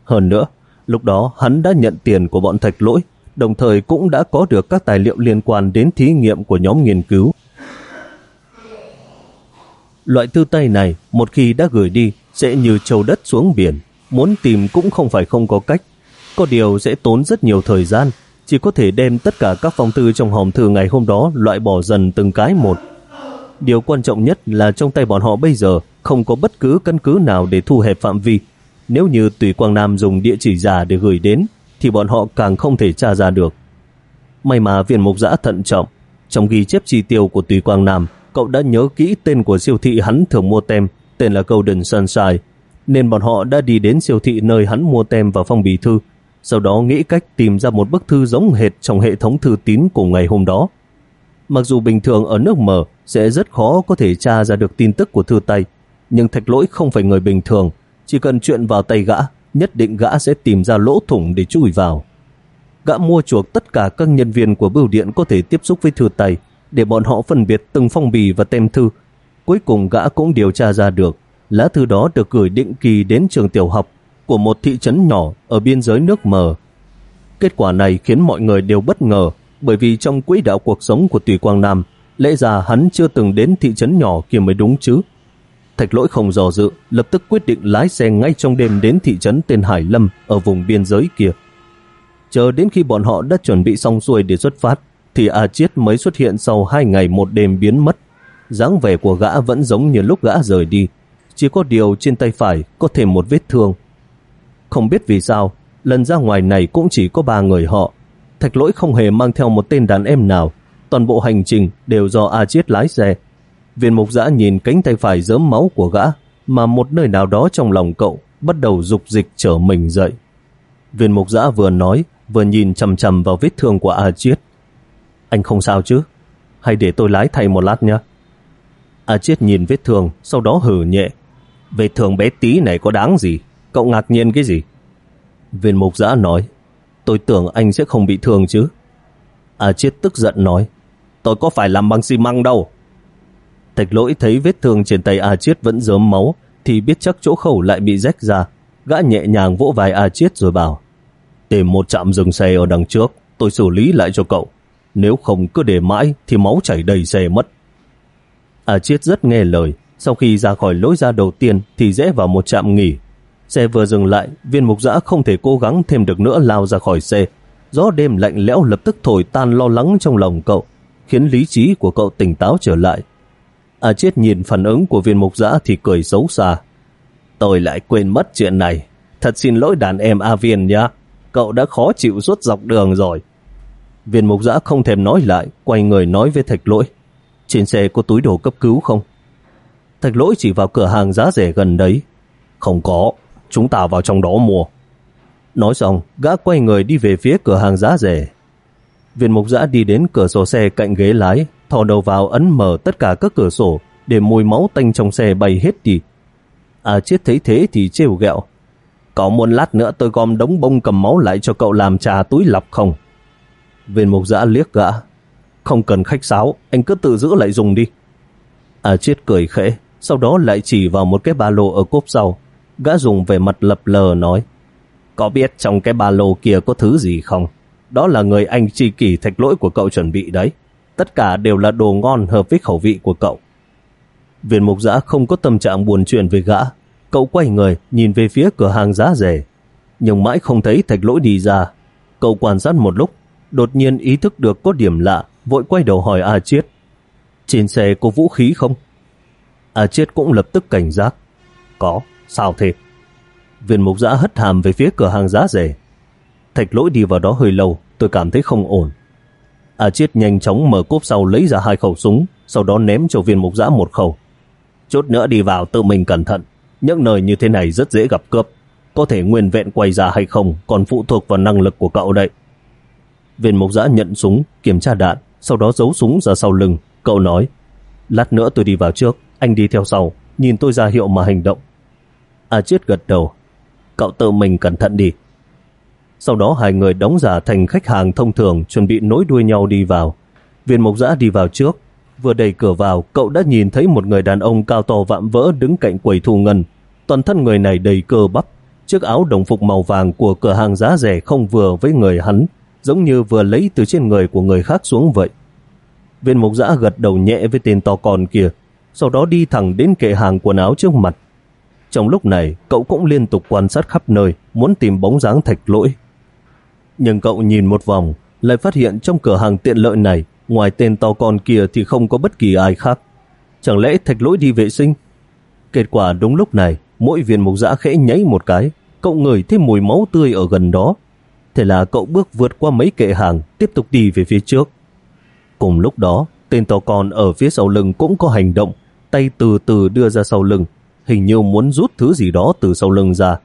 Hơn nữa, lúc đó hắn đã nhận tiền của bọn thạch lỗi, đồng thời cũng đã có được các tài liệu liên quan đến thí nghiệm của nhóm nghiên cứu. Loại thư tay này, một khi đã gửi đi, sẽ như trâu đất xuống biển. Muốn tìm cũng không phải không có cách. Có điều sẽ tốn rất nhiều thời gian, chỉ có thể đem tất cả các phong thư trong hòm thư ngày hôm đó loại bỏ dần từng cái một. Điều quan trọng nhất là trong tay bọn họ bây giờ không có bất cứ căn cứ nào để thu hẹp phạm vi. Nếu như Tùy Quang Nam dùng địa chỉ giả để gửi đến, thì bọn họ càng không thể tra ra được. May mà viên mục giã thận trọng, trong ghi chép chi tiêu của Tùy Quang Nam, cậu đã nhớ kỹ tên của siêu thị hắn thường mua tem, tên là Golden Sunshine, nên bọn họ đã đi đến siêu thị nơi hắn mua tem và phong bì thư, sau đó nghĩ cách tìm ra một bức thư giống hệt trong hệ thống thư tín của ngày hôm đó. Mặc dù bình thường ở nước mở sẽ rất khó có thể tra ra được tin tức của thư tay, nhưng thạch lỗi không phải người bình thường, chỉ cần chuyện vào tay gã, nhất định gã sẽ tìm ra lỗ thủng để chui vào. Gã mua chuộc tất cả các nhân viên của bưu điện có thể tiếp xúc với thư tay, để bọn họ phân biệt từng phong bì và tem thư. Cuối cùng gã cũng điều tra ra được, lá thư đó được gửi định kỳ đến trường tiểu học của một thị trấn nhỏ ở biên giới nước mờ. Kết quả này khiến mọi người đều bất ngờ, bởi vì trong quỹ đạo cuộc sống của Tùy Quang Nam, lẽ ra hắn chưa từng đến thị trấn nhỏ kia mới đúng chứ. Thạch lỗi không dò dự, lập tức quyết định lái xe ngay trong đêm đến thị trấn tên Hải Lâm ở vùng biên giới kia. Chờ đến khi bọn họ đã chuẩn bị xong xuôi để xuất phát, thì A Chiết mới xuất hiện sau hai ngày một đêm biến mất. dáng vẻ của gã vẫn giống như lúc gã rời đi, chỉ có điều trên tay phải có thêm một vết thương. Không biết vì sao, lần ra ngoài này cũng chỉ có ba người họ. Thạch lỗi không hề mang theo một tên đàn em nào, toàn bộ hành trình đều do A Chiết lái xe. Viên mục giã nhìn cánh tay phải dớm máu của gã, mà một nơi nào đó trong lòng cậu bắt đầu dục dịch trở mình dậy. Viên mục giã vừa nói, vừa nhìn chầm chầm vào vết thương của A Chiết. Anh không sao chứ? Hay để tôi lái thay một lát nhé? A Chiết nhìn vết thương, sau đó hử nhẹ. Vết thương bé tí này có đáng gì? Cậu ngạc nhiên cái gì? Viên mục giã nói, tôi tưởng anh sẽ không bị thương chứ. A Chiết tức giận nói, tôi có phải làm bằng xi măng đâu. Thạch lỗi thấy vết thương trên tay A Chiết vẫn dớm máu, thì biết chắc chỗ khẩu lại bị rách ra. Gã nhẹ nhàng vỗ vai A Chiết rồi bảo, tìm một trạm dừng xe ở đằng trước, tôi xử lý lại cho cậu. Nếu không cứ để mãi thì máu chảy đầy xe mất. A Chiết rất nghe lời, sau khi ra khỏi lối ra đầu tiên thì rẽ vào một trạm nghỉ. Xe vừa dừng lại, viên mục giã không thể cố gắng thêm được nữa lao ra khỏi xe. Gió đêm lạnh lẽo lập tức thổi tan lo lắng trong lòng cậu, khiến lý trí của cậu tỉnh táo trở lại. A chết nhìn phản ứng của viên mục giã thì cười xấu xa. Tôi lại quên mất chuyện này. Thật xin lỗi đàn em A Viên nhá. Cậu đã khó chịu suốt dọc đường rồi. Viên mục giã không thèm nói lại, quay người nói với thạch lỗi. Trên xe có túi đồ cấp cứu không? Thạch lỗi chỉ vào cửa hàng giá rẻ gần đấy. Không có, chúng ta vào trong đó mua. Nói xong, gã quay người đi về phía cửa hàng giá rẻ. Viên mục giã đi đến cửa sổ xe cạnh ghế lái, thò đầu vào ấn mở tất cả các cửa sổ để mùi máu tanh trong xe bay hết đi. À chết thấy thế thì trêu ghẹo. Có muốn lát nữa tôi gom đống bông cầm máu lại cho cậu làm trà túi lọc không? Viên mục giã liếc gã. Không cần khách sáo, anh cứ tự giữ lại dùng đi. À chết cười khẽ, sau đó lại chỉ vào một cái ba lô ở cốp sau. Gã dùng về mặt lập lờ nói. Có biết trong cái ba lô kia có thứ gì không? Đó là người anh chi kỷ thạch lỗi của cậu chuẩn bị đấy. Tất cả đều là đồ ngon hợp với khẩu vị của cậu. Viên mục giã không có tâm trạng buồn chuyện với gã. Cậu quay người, nhìn về phía cửa hàng giá rẻ. Nhưng mãi không thấy thạch lỗi đi ra. Cậu quan sát một lúc, đột nhiên ý thức được có điểm lạ, vội quay đầu hỏi A Chiết. Trên xe có vũ khí không? A Chiết cũng lập tức cảnh giác. Có, sao thế? Viên mục giã hất hàm về phía cửa hàng giá rẻ. Thạch lỗi đi vào đó hơi lâu, tôi cảm thấy không ổn. A Chiết nhanh chóng mở cốp sau lấy ra hai khẩu súng, sau đó ném cho viên mục giã một khẩu. Chút nữa đi vào tự mình cẩn thận. Những nơi như thế này rất dễ gặp cướp. Có thể nguyên vẹn quay ra hay không còn phụ thuộc vào năng lực của cậu đấy. Viên mục giã nhận súng, kiểm tra đạn, sau đó giấu súng ra sau lưng. Cậu nói, lát nữa tôi đi vào trước, anh đi theo sau, nhìn tôi ra hiệu mà hành động. A Chiết gật đầu, cậu tự mình cẩn thận đi. Sau đó hai người đóng giả thành khách hàng thông thường chuẩn bị nối đuôi nhau đi vào. Viên mục giã đi vào trước, vừa đẩy cửa vào, cậu đã nhìn thấy một người đàn ông cao to vạm vỡ đứng cạnh quầy thu ngân. Toàn thân người này đầy cơ bắp, chiếc áo đồng phục màu vàng của cửa hàng giá rẻ không vừa với người hắn, giống như vừa lấy từ trên người của người khác xuống vậy. Viên mục giã gật đầu nhẹ với tên to con kia, sau đó đi thẳng đến kệ hàng quần áo trước mặt. Trong lúc này, cậu cũng liên tục quan sát khắp nơi, muốn tìm bóng dáng thạch lỗi. Nhưng cậu nhìn một vòng, lại phát hiện trong cửa hàng tiện lợi này, ngoài tên to con kia thì không có bất kỳ ai khác. Chẳng lẽ thạch lỗi đi vệ sinh? Kết quả đúng lúc này, mỗi viên mục giã khẽ nháy một cái, cậu ngửi thấy mùi máu tươi ở gần đó. Thế là cậu bước vượt qua mấy kệ hàng, tiếp tục đi về phía trước. Cùng lúc đó, tên to con ở phía sau lưng cũng có hành động, tay từ từ đưa ra sau lưng, hình như muốn rút thứ gì đó từ sau lưng ra.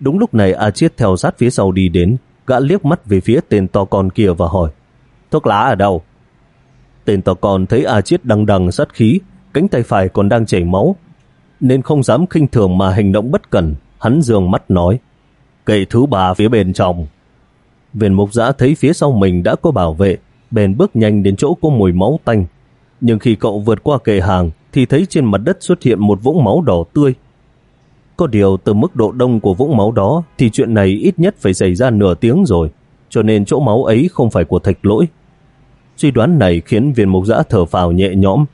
Đúng lúc này A Chiết theo sát phía sau đi đến, gã liếc mắt về phía tên to con kia và hỏi, thuốc lá ở đâu? Tên to con thấy A Chiết đằng đằng sát khí, cánh tay phải còn đang chảy máu, nên không dám khinh thường mà hành động bất cẩn, hắn dường mắt nói, kệ thứ ba phía bên trong. Viên mục giã thấy phía sau mình đã có bảo vệ, bèn bước nhanh đến chỗ có mùi máu tanh. Nhưng khi cậu vượt qua kệ hàng, thì thấy trên mặt đất xuất hiện một vũng máu đỏ tươi. Có điều từ mức độ đông của vũng máu đó thì chuyện này ít nhất phải xảy ra nửa tiếng rồi, cho nên chỗ máu ấy không phải của thạch lỗi. Suy đoán này khiến viên mục giã thở phào nhẹ nhõm,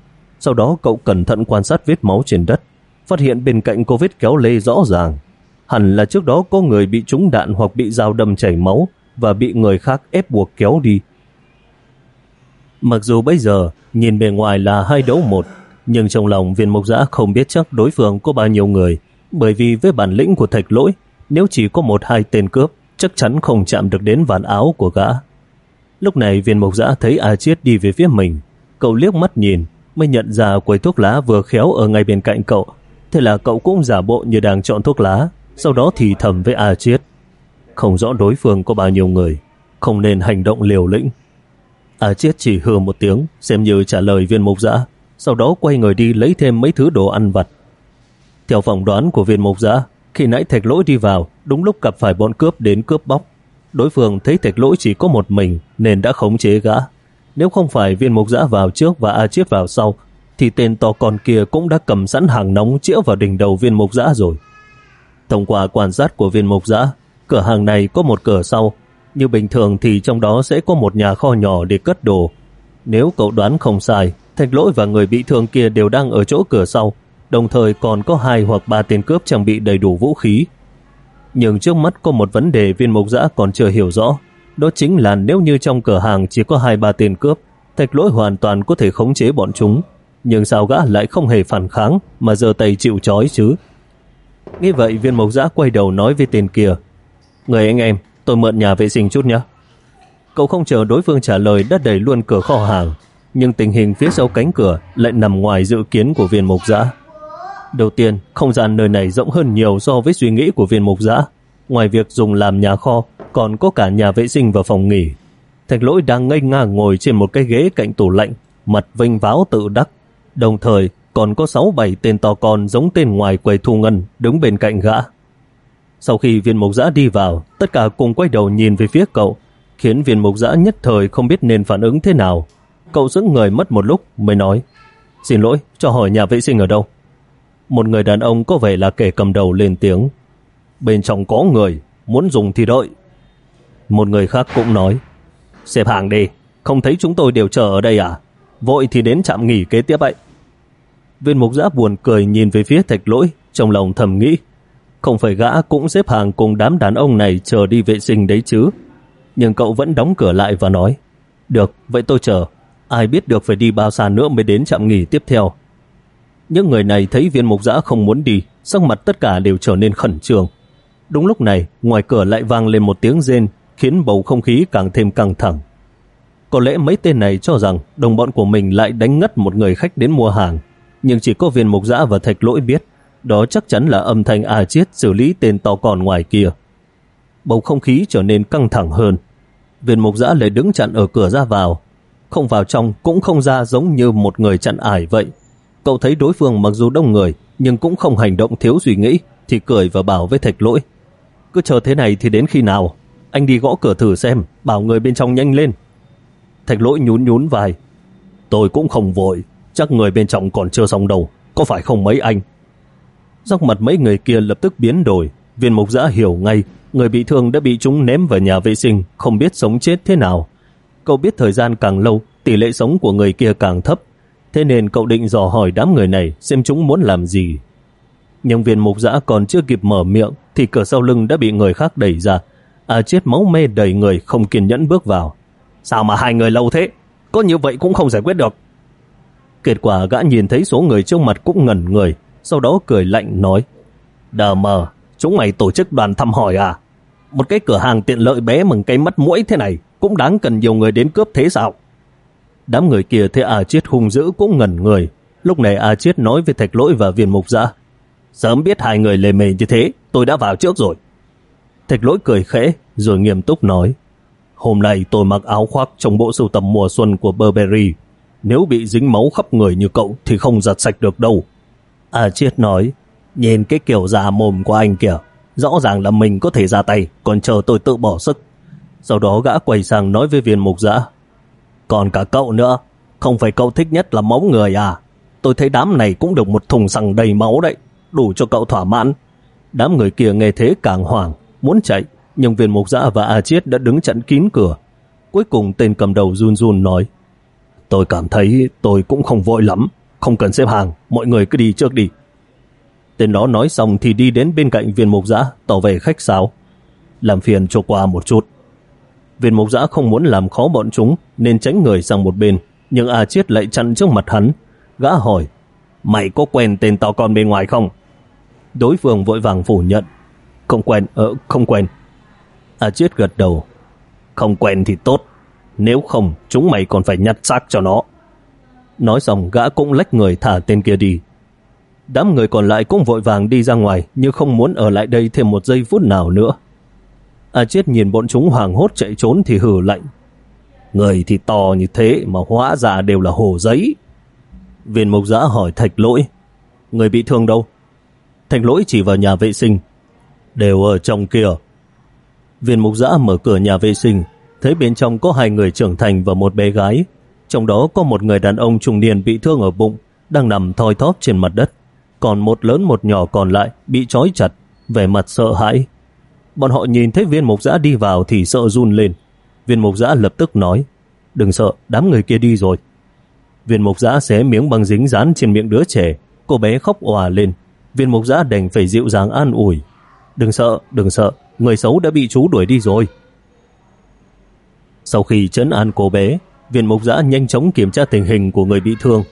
sau đó cậu cẩn thận quan sát vết máu trên đất, phát hiện bên cạnh có vết kéo lê rõ ràng. Hẳn là trước đó có người bị trúng đạn hoặc bị dao đâm chảy máu và bị người khác ép buộc kéo đi. Mặc dù bây giờ nhìn bề ngoài là hai đấu một, nhưng trong lòng viên mục giã không biết chắc đối phương có bao nhiêu người, bởi vì với bản lĩnh của thạch lỗi, nếu chỉ có một hai tên cướp, chắc chắn không chạm được đến ván áo của gã. Lúc này viên mục giã thấy A Chiết đi về phía mình, cậu liếc mắt nhìn, mới nhận ra quầy thuốc lá vừa khéo ở ngay bên cạnh cậu. Thế là cậu cũng giả bộ như đang chọn thuốc lá, sau đó thì thầm với A Chiết. Không rõ đối phương có bao nhiêu người, không nên hành động liều lĩnh. A Chiết chỉ hừ một tiếng, xem như trả lời viên mục giã, sau đó quay người đi lấy thêm mấy thứ đồ ăn vặt. Theo phỏng đoán của viên mục giã, khi nãy thạch lỗi đi vào, đúng lúc gặp phải bọn cướp đến cướp bóc. Đối phương thấy thạch lỗi chỉ có một mình nên đã khống chế gã. Nếu không phải viên mục giã vào trước và A Chiết vào sau, thì tên to con kia cũng đã cầm sẵn hàng nóng chĩa vào đỉnh đầu viên mục giã rồi. Thông qua quan sát của viên mục giã, cửa hàng này có một cửa sau. Như bình thường thì trong đó sẽ có một nhà kho nhỏ để cất đồ. Nếu cậu đoán không sai, thạch lỗi và người bị thương kia đều đang ở chỗ cửa sau, đồng thời còn có hai hoặc ba tên cướp trang bị đầy đủ vũ khí. Nhưng trước mắt có một vấn đề viên mục giã còn chưa hiểu rõ. Đó chính là nếu như trong cửa hàng chỉ có hai ba tên cướp, thạch lỗi hoàn toàn có thể khống chế bọn chúng. Nhưng sao gã lại không hề phản kháng mà giờ tay chịu chói chứ? Nghĩ vậy viên mộc giã quay đầu nói với tên kia Người anh em, tôi mượn nhà vệ sinh chút nhé. Cậu không chờ đối phương trả lời đã đẩy luôn cửa kho hàng nhưng tình hình phía sau cánh cửa lại nằm ngoài dự kiến của viên mộc giã. Đầu tiên, không gian nơi này rộng hơn nhiều so với suy nghĩ của viên mục giã. Ngoài việc dùng làm nhà kho, còn có cả nhà vệ sinh và phòng nghỉ. Thạch lỗi đang ngây ngang ngồi trên một cái ghế cạnh tủ lạnh, mặt vinh váo tự đắc. Đồng thời, còn có 6-7 tên to con giống tên ngoài quầy thu ngân đứng bên cạnh gã. Sau khi viên mục giã đi vào, tất cả cùng quay đầu nhìn về phía cậu, khiến viên mục giã nhất thời không biết nên phản ứng thế nào. Cậu giữ người mất một lúc mới nói, xin lỗi, cho hỏi nhà vệ sinh ở đâu? Một người đàn ông có vẻ là kẻ cầm đầu lên tiếng, bên trong có người, muốn dùng thì đợi. Một người khác cũng nói, xếp hàng đi, không thấy chúng tôi đều chờ ở đây à? Vội thì đến trạm nghỉ kế tiếp vậy. Viên mục giã buồn cười nhìn về phía thạch lỗi, trong lòng thầm nghĩ, không phải gã cũng xếp hàng cùng đám đàn ông này chờ đi vệ sinh đấy chứ. Nhưng cậu vẫn đóng cửa lại và nói, được, vậy tôi chờ. Ai biết được phải đi bao xa nữa mới đến trạm nghỉ tiếp theo. Những người này thấy viên mục giã không muốn đi, sắc mặt tất cả đều trở nên khẩn trương. Đúng lúc này, ngoài cửa lại vang lên một tiếng rên, khiến bầu không khí càng thêm căng thẳng. Có lẽ mấy tên này cho rằng đồng bọn của mình lại đánh ngất một người khách đến mua hàng, nhưng chỉ có viên mục giã và thạch lỗi biết, đó chắc chắn là âm thanh à Chiết xử lý tên to còn ngoài kia. Bầu không khí trở nên căng thẳng hơn. viên mục giã lại đứng chặn ở cửa ra vào. Không vào trong cũng không ra giống như một người chặn ải vậy. Cậu thấy đối phương mặc dù đông người nhưng cũng không hành động thiếu suy nghĩ thì cười và bảo với thạch lỗi. Cứ chờ thế này thì đến khi nào? Anh đi gõ cửa thử xem, bảo người bên trong nhanh lên. Thạch lỗi nhún nhún vai. Tôi cũng không vội, chắc người bên trong còn chưa xong đâu, có phải không mấy anh? Dọc mặt mấy người kia lập tức biến đổi, viên mục giã hiểu ngay, người bị thương đã bị chúng ném vào nhà vệ sinh, không biết sống chết thế nào. Cậu biết thời gian càng lâu, tỷ lệ sống của người kia càng thấp, thế nên cậu định dò hỏi đám người này xem chúng muốn làm gì. Nhưng viên mục giã còn chưa kịp mở miệng thì cửa sau lưng đã bị người khác đẩy ra. À chết máu mê đầy người không kiên nhẫn bước vào. Sao mà hai người lâu thế? Có như vậy cũng không giải quyết được. Kết quả gã nhìn thấy số người trước mặt cũng ngẩn người, sau đó cười lạnh nói Đờ mờ, chúng mày tổ chức đoàn thăm hỏi à? Một cái cửa hàng tiện lợi bé mừng cái mắt mũi thế này cũng đáng cần nhiều người đến cướp thế sao? Đám người kia thấy A Chiết hung dữ cũng ngẩn người. Lúc này A Chiết nói với Thạch Lỗi và viên mục giã Sớm biết hai người lề mề như thế, tôi đã vào trước rồi. Thạch Lỗi cười khẽ, rồi nghiêm túc nói Hôm nay tôi mặc áo khoác trong bộ sưu tầm mùa xuân của Burberry. Nếu bị dính máu khắp người như cậu thì không giặt sạch được đâu. A Chiết nói Nhìn cái kiểu già mồm của anh kìa, rõ ràng là mình có thể ra tay, còn chờ tôi tự bỏ sức. Sau đó gã quay sang nói với viên mục dã còn cả cậu nữa, không phải cậu thích nhất là máu người à? Tôi thấy đám này cũng được một thùng xăng đầy máu đấy, đủ cho cậu thỏa mãn. Đám người kia nghe thế càng hoảng, muốn chạy, nhưng viên mục dã và A Chiết đã đứng chặn kín cửa. Cuối cùng tên cầm đầu run run nói, tôi cảm thấy tôi cũng không vội lắm, không cần xếp hàng, mọi người cứ đi trước đi. Tên đó nói xong thì đi đến bên cạnh viên mục dã tỏ vẻ khách sáo. Làm phiền cho qua một chút. Viên mục giã không muốn làm khó bọn chúng nên tránh người sang một bên, nhưng A Chiết lại chặn trước mặt hắn. Gã hỏi, mày có quen tên to con bên ngoài không? Đối phương vội vàng phủ nhận, không quen, ờ, không quen. A Chiết gật đầu, không quen thì tốt, nếu không chúng mày còn phải nhặt xác cho nó. Nói xong gã cũng lách người thả tên kia đi. Đám người còn lại cũng vội vàng đi ra ngoài nhưng không muốn ở lại đây thêm một giây phút nào nữa. A chết nhìn bọn chúng hoàng hốt chạy trốn thì hử lạnh. Người thì to như thế mà hóa ra đều là hồ giấy. Viên mục giã hỏi thạch lỗi. Người bị thương đâu? Thạch lỗi chỉ vào nhà vệ sinh. Đều ở trong kia. Viên mục giã mở cửa nhà vệ sinh, thấy bên trong có hai người trưởng thành và một bé gái. Trong đó có một người đàn ông trung niên bị thương ở bụng, đang nằm thoi thóp trên mặt đất. Còn một lớn một nhỏ còn lại bị trói chặt, vẻ mặt sợ hãi. Bọn họ nhìn thấy viên mục giã đi vào thì sợ run lên. Viên mục giã lập tức nói, đừng sợ, đám người kia đi rồi. Viên mục giã xé miếng băng dính dán trên miệng đứa trẻ, cô bé khóc òa lên. Viên mục giã đành phải dịu dàng an ủi. Đừng sợ, đừng sợ, người xấu đã bị chú đuổi đi rồi. Sau khi chấn an cô bé, viên mục giã nhanh chóng kiểm tra tình hình của người bị thương.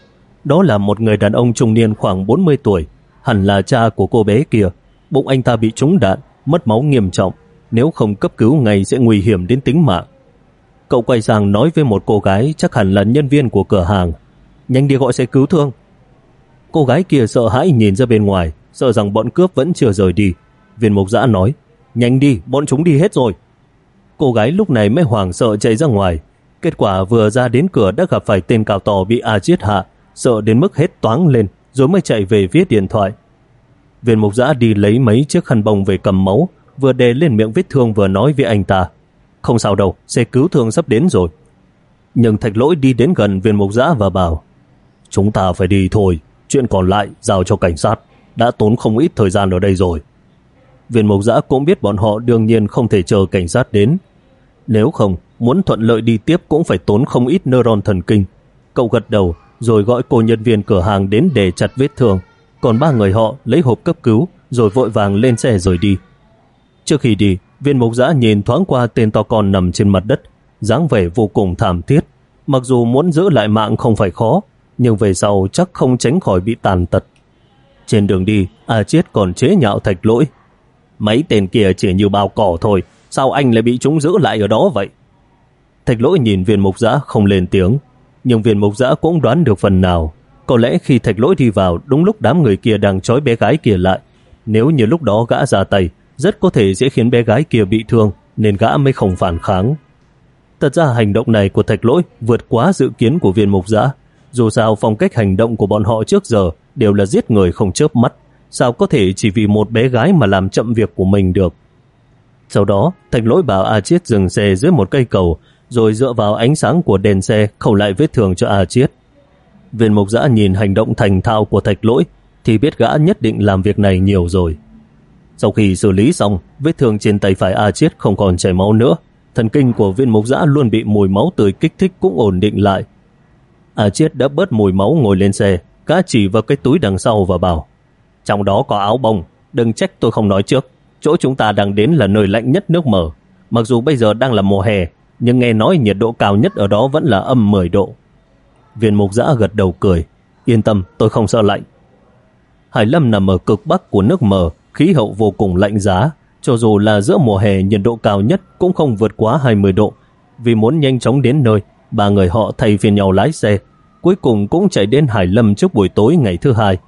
Đó là một người đàn ông trung niên khoảng 40 tuổi, hẳn là cha của cô bé kia. Bụng anh ta bị trúng đạn, mất máu nghiêm trọng, nếu không cấp cứu ngay sẽ nguy hiểm đến tính mạng. Cậu quay sang nói với một cô gái chắc hẳn là nhân viên của cửa hàng. Nhanh đi gọi xe cứu thương. Cô gái kia sợ hãi nhìn ra bên ngoài, sợ rằng bọn cướp vẫn chưa rời đi. Viên mục giã nói, nhanh đi, bọn chúng đi hết rồi. Cô gái lúc này mới hoảng sợ chạy ra ngoài. Kết quả vừa ra đến cửa đã gặp phải tên cào tò bị A giết hạ, sợ đến mức hết toáng lên, rồi mới chạy về viết điện thoại. Viên mục giã đi lấy mấy chiếc khăn bông về cầm máu, vừa đè lên miệng vết thương vừa nói với anh ta. Không sao đâu, xe cứu thương sắp đến rồi. Nhưng thạch lỗi đi đến gần viên mục giã và bảo Chúng ta phải đi thôi, chuyện còn lại giao cho cảnh sát. Đã tốn không ít thời gian ở đây rồi. Viên mục giã cũng biết bọn họ đương nhiên không thể chờ cảnh sát đến. Nếu không, muốn thuận lợi đi tiếp cũng phải tốn không ít neuron thần kinh. Cậu gật đầu, rồi gọi cô nhân viên cửa hàng đến để chặt vết thương còn ba người họ lấy hộp cấp cứu rồi vội vàng lên xe rồi đi. Trước khi đi, viên mục giã nhìn thoáng qua tên to con nằm trên mặt đất, dáng vẻ vô cùng thảm thiết. Mặc dù muốn giữ lại mạng không phải khó, nhưng về sau chắc không tránh khỏi bị tàn tật. Trên đường đi, A Chiết còn chế nhạo thạch lỗi. Mấy tên kia chỉ như bao cỏ thôi, sao anh lại bị chúng giữ lại ở đó vậy? Thạch lỗi nhìn viên mục giã không lên tiếng, nhưng viên mục giã cũng đoán được phần nào. Có lẽ khi thạch lỗi đi vào đúng lúc đám người kia đang trói bé gái kia lại. Nếu như lúc đó gã ra tay, rất có thể dễ khiến bé gái kia bị thương, nên gã mới không phản kháng. Thật ra hành động này của thạch lỗi vượt quá dự kiến của viên mục giã. Dù sao phong cách hành động của bọn họ trước giờ đều là giết người không chớp mắt. Sao có thể chỉ vì một bé gái mà làm chậm việc của mình được? Sau đó, thạch lỗi bảo A Chiết dừng xe dưới một cây cầu, rồi dựa vào ánh sáng của đèn xe khẩu lại vết thương cho A Chiết. Viên mục giã nhìn hành động thành thạo của thạch lỗi thì biết gã nhất định làm việc này nhiều rồi. Sau khi xử lý xong, vết thương trên tay phải A Chiết không còn chảy máu nữa. Thần kinh của viên mục giã luôn bị mùi máu tươi kích thích cũng ổn định lại. A Chiết đã bớt mùi máu ngồi lên xe, gã chỉ vào cái túi đằng sau và bảo Trong đó có áo bông, đừng trách tôi không nói trước. Chỗ chúng ta đang đến là nơi lạnh nhất nước mở. Mặc dù bây giờ đang là mùa hè, nhưng nghe nói nhiệt độ cao nhất ở đó vẫn là âm 10 độ. Viên mục giã gật đầu cười. Yên tâm, tôi không sợ lạnh. Hải Lâm nằm ở cực bắc của nước mờ, khí hậu vô cùng lạnh giá. Cho dù là giữa mùa hè nhiệt độ cao nhất cũng không vượt quá 20 độ. Vì muốn nhanh chóng đến nơi, ba người họ thay phiên nhau lái xe. Cuối cùng cũng chạy đến Hải Lâm trước buổi tối ngày thứ hai.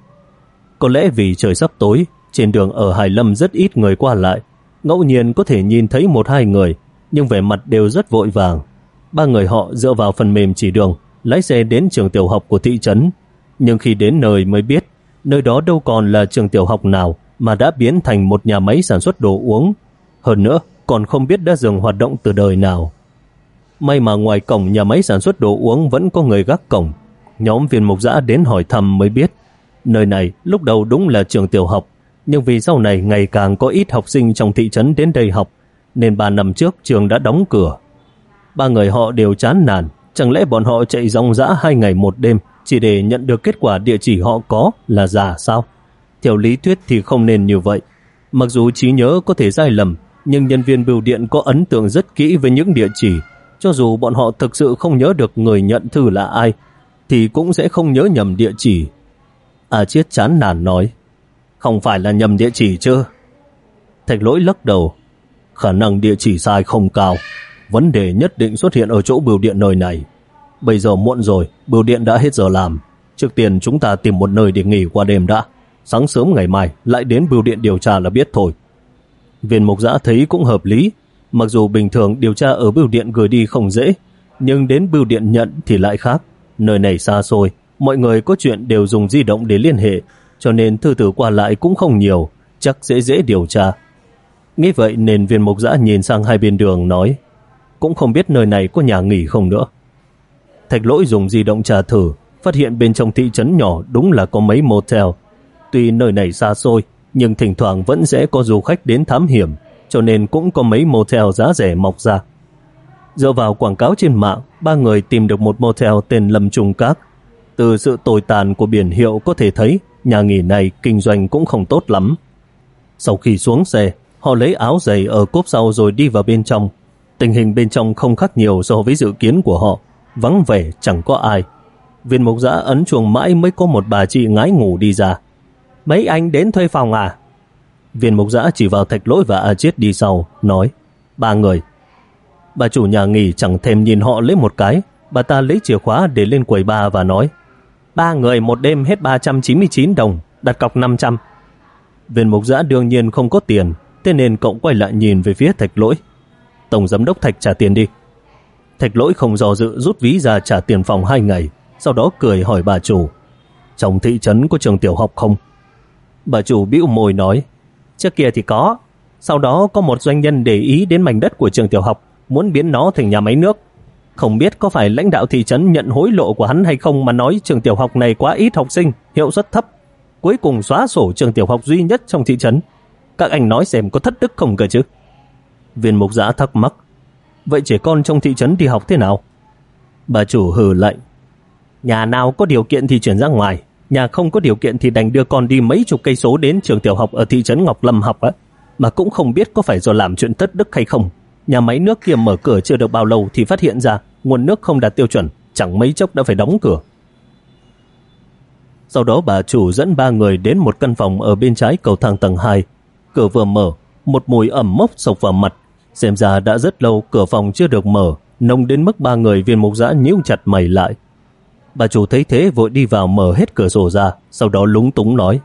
Có lẽ vì trời sắp tối, trên đường ở Hải Lâm rất ít người qua lại. Ngẫu nhiên có thể nhìn thấy một hai người, nhưng vẻ mặt đều rất vội vàng. Ba người họ dựa vào phần mềm chỉ đường, lái xe đến trường tiểu học của thị trấn. Nhưng khi đến nơi mới biết, nơi đó đâu còn là trường tiểu học nào mà đã biến thành một nhà máy sản xuất đồ uống. Hơn nữa, còn không biết đã dừng hoạt động từ đời nào. May mà ngoài cổng nhà máy sản xuất đồ uống vẫn có người gác cổng. Nhóm viên mục giã đến hỏi thăm mới biết. Nơi này lúc đầu đúng là trường tiểu học, nhưng vì sau này ngày càng có ít học sinh trong thị trấn đến đây học, nên ba năm trước trường đã đóng cửa. Ba người họ đều chán nản, chẳng lẽ bọn họ chạy rong rã hai ngày một đêm chỉ để nhận được kết quả địa chỉ họ có là giả sao? Theo lý thuyết thì không nên như vậy. Mặc dù trí nhớ có thể sai lầm, nhưng nhân viên bưu điện có ấn tượng rất kỹ với những địa chỉ. Cho dù bọn họ thực sự không nhớ được người nhận thư là ai, thì cũng sẽ không nhớ nhầm địa chỉ. À chiết chán nản nói, không phải là nhầm địa chỉ chứ? Thạch lỗi lắc đầu, khả năng địa chỉ sai không cao. Vấn đề nhất định xuất hiện ở chỗ bưu điện nơi này. Bây giờ muộn rồi, bưu điện đã hết giờ làm. Trước tiên chúng ta tìm một nơi để nghỉ qua đêm đã. Sáng sớm ngày mai lại đến bưu điện điều tra là biết thôi. Viên mục giã thấy cũng hợp lý. Mặc dù bình thường điều tra ở bưu điện gửi đi không dễ, nhưng đến bưu điện nhận thì lại khác. Nơi này xa xôi, mọi người có chuyện đều dùng di động để liên hệ, cho nên thư tử qua lại cũng không nhiều, chắc dễ dễ điều tra. Nghĩ vậy nên viên mục giã nhìn sang hai bên đường nói cũng không biết nơi này có nhà nghỉ không nữa. Thạch lỗi dùng di động trả thử, phát hiện bên trong thị trấn nhỏ đúng là có mấy motel. Tuy nơi này xa xôi, nhưng thỉnh thoảng vẫn sẽ có du khách đến thám hiểm, cho nên cũng có mấy motel giá rẻ mọc ra. Dựa vào quảng cáo trên mạng, ba người tìm được một motel tên Lâm Trung Các. Từ sự tồi tàn của biển hiệu có thể thấy nhà nghỉ này kinh doanh cũng không tốt lắm. Sau khi xuống xe, họ lấy áo giày ở cốp sau rồi đi vào bên trong, Tình hình bên trong không khác nhiều so với dự kiến của họ. Vắng vẻ chẳng có ai. Viên mục giã ấn chuồng mãi mới có một bà chị ngái ngủ đi ra. Mấy anh đến thuê phòng à? Viên mục giã chỉ vào thạch lỗi và A Chiết đi sau, nói. Ba người. Bà chủ nhà nghỉ chẳng thèm nhìn họ lấy một cái. Bà ta lấy chìa khóa để lên quầy ba và nói. Ba người một đêm hết 399 đồng, đặt cọc 500. Viên mục giã đương nhiên không có tiền, thế nên cậu quay lại nhìn về phía thạch lỗi. Tổng giám đốc Thạch trả tiền đi. Thạch lỗi không do dự rút ví ra trả tiền phòng hai ngày, sau đó cười hỏi bà chủ. Trong thị trấn có trường tiểu học không? Bà chủ bĩu môi nói, trước kia thì có. Sau đó có một doanh nhân để ý đến mảnh đất của trường tiểu học, muốn biến nó thành nhà máy nước. Không biết có phải lãnh đạo thị trấn nhận hối lộ của hắn hay không mà nói trường tiểu học này quá ít học sinh, hiệu suất thấp. Cuối cùng xóa sổ trường tiểu học duy nhất trong thị trấn. Các anh nói xem có thất đức không cơ chứ? Viên mục giã thắc mắc. Vậy trẻ con trong thị trấn thì học thế nào? Bà chủ hừ lạnh. Nhà nào có điều kiện thì chuyển ra ngoài. Nhà không có điều kiện thì đành đưa con đi mấy chục cây số đến trường tiểu học ở thị trấn Ngọc Lâm học á. Mà cũng không biết có phải do làm chuyện thất đức hay không. Nhà máy nước kia mở cửa chưa được bao lâu thì phát hiện ra nguồn nước không đạt tiêu chuẩn, chẳng mấy chốc đã phải đóng cửa. Sau đó bà chủ dẫn ba người đến một căn phòng ở bên trái cầu thang tầng 2. Cửa vừa mở, một mùi ẩm mốc sộc vào mặt, Xem ra đã rất lâu cửa phòng chưa được mở, nông đến mức ba người viên mục giã nhíu chặt mày lại. Bà chủ thấy thế vội đi vào mở hết cửa sổ ra, sau đó lúng túng nói.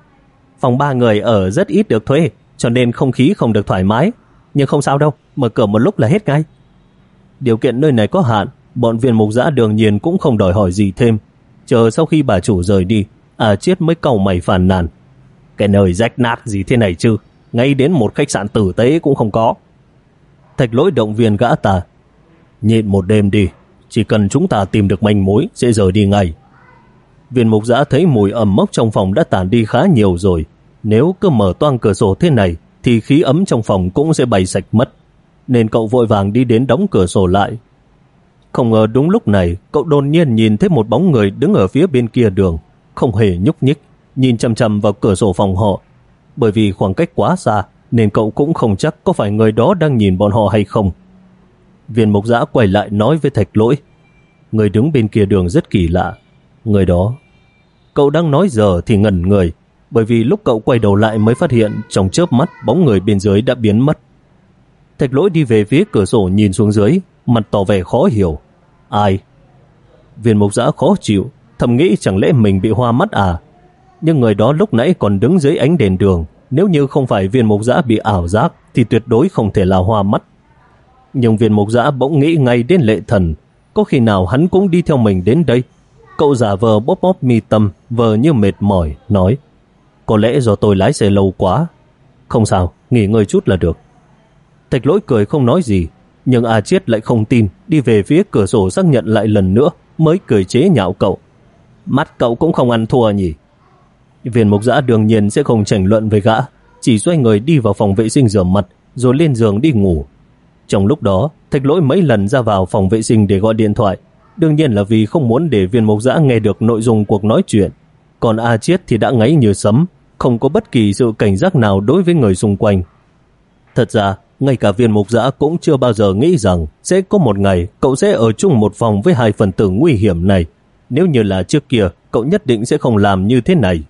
Phòng ba người ở rất ít được thuê, cho nên không khí không được thoải mái. Nhưng không sao đâu, mở cửa một lúc là hết ngay. Điều kiện nơi này có hạn, bọn viên mục giã đương nhiên cũng không đòi hỏi gì thêm. Chờ sau khi bà chủ rời đi, à chết mới cầu mày phàn nàn. Cái nơi rách nát gì thế này chứ, ngay đến một khách sạn tử tế cũng không có. Thạch lỗi động viên gã ta. Nhịn một đêm đi, chỉ cần chúng ta tìm được manh mối sẽ rời đi ngay. Viên mục giã thấy mùi ẩm mốc trong phòng đã tàn đi khá nhiều rồi. Nếu cứ mở toang cửa sổ thế này thì khí ấm trong phòng cũng sẽ bay sạch mất. Nên cậu vội vàng đi đến đóng cửa sổ lại. Không ngờ đúng lúc này cậu đột nhiên nhìn thấy một bóng người đứng ở phía bên kia đường. Không hề nhúc nhích, nhìn chầm chầm vào cửa sổ phòng họ. Bởi vì khoảng cách quá xa nên cậu cũng không chắc có phải người đó đang nhìn bọn họ hay không. Viên mục giã quay lại nói với thạch lỗi. Người đứng bên kia đường rất kỳ lạ. Người đó. Cậu đang nói giờ thì ngẩn người, bởi vì lúc cậu quay đầu lại mới phát hiện trong chớp mắt bóng người bên dưới đã biến mất. Thạch lỗi đi về phía cửa sổ nhìn xuống dưới, mặt tỏ vẻ khó hiểu. Ai? Viên mục giã khó chịu, thầm nghĩ chẳng lẽ mình bị hoa mắt à? Nhưng người đó lúc nãy còn đứng dưới ánh đèn đường, nếu như không phải viên mục giã bị ảo giác thì tuyệt đối không thể là hoa mắt. Nhưng viên mục giã bỗng nghĩ ngay đến lệ thần, có khi nào hắn cũng đi theo mình đến đây? Cậu giả vờ bóp bóp mi tâm, vờ như mệt mỏi, nói Có lẽ do tôi lái xe lâu quá. Không sao, nghỉ ngơi chút là được. Thạch lỗi cười không nói gì, nhưng A Chiết lại không tin, đi về phía cửa sổ xác nhận lại lần nữa, mới cười chế nhạo cậu. Mắt cậu cũng không ăn thua nhỉ? Viên mục giã đương nhiên sẽ không tranh luận với gã, chỉ xoay người đi vào phòng vệ sinh rửa mặt, rồi lên giường đi ngủ. Trong lúc đó, thạch lỗi mấy lần ra vào phòng vệ sinh để gọi điện thoại, đương nhiên là vì không muốn để viên mục giã nghe được nội dung cuộc nói chuyện. Còn A Chiết thì đã ngáy như sấm, không có bất kỳ sự cảnh giác nào đối với người xung quanh. Thật ra, ngay cả viên mục giã cũng chưa bao giờ nghĩ rằng sẽ có một ngày cậu sẽ ở chung một phòng với hai phần tử nguy hiểm này. Nếu như là trước kia, cậu nhất định sẽ không làm như thế này.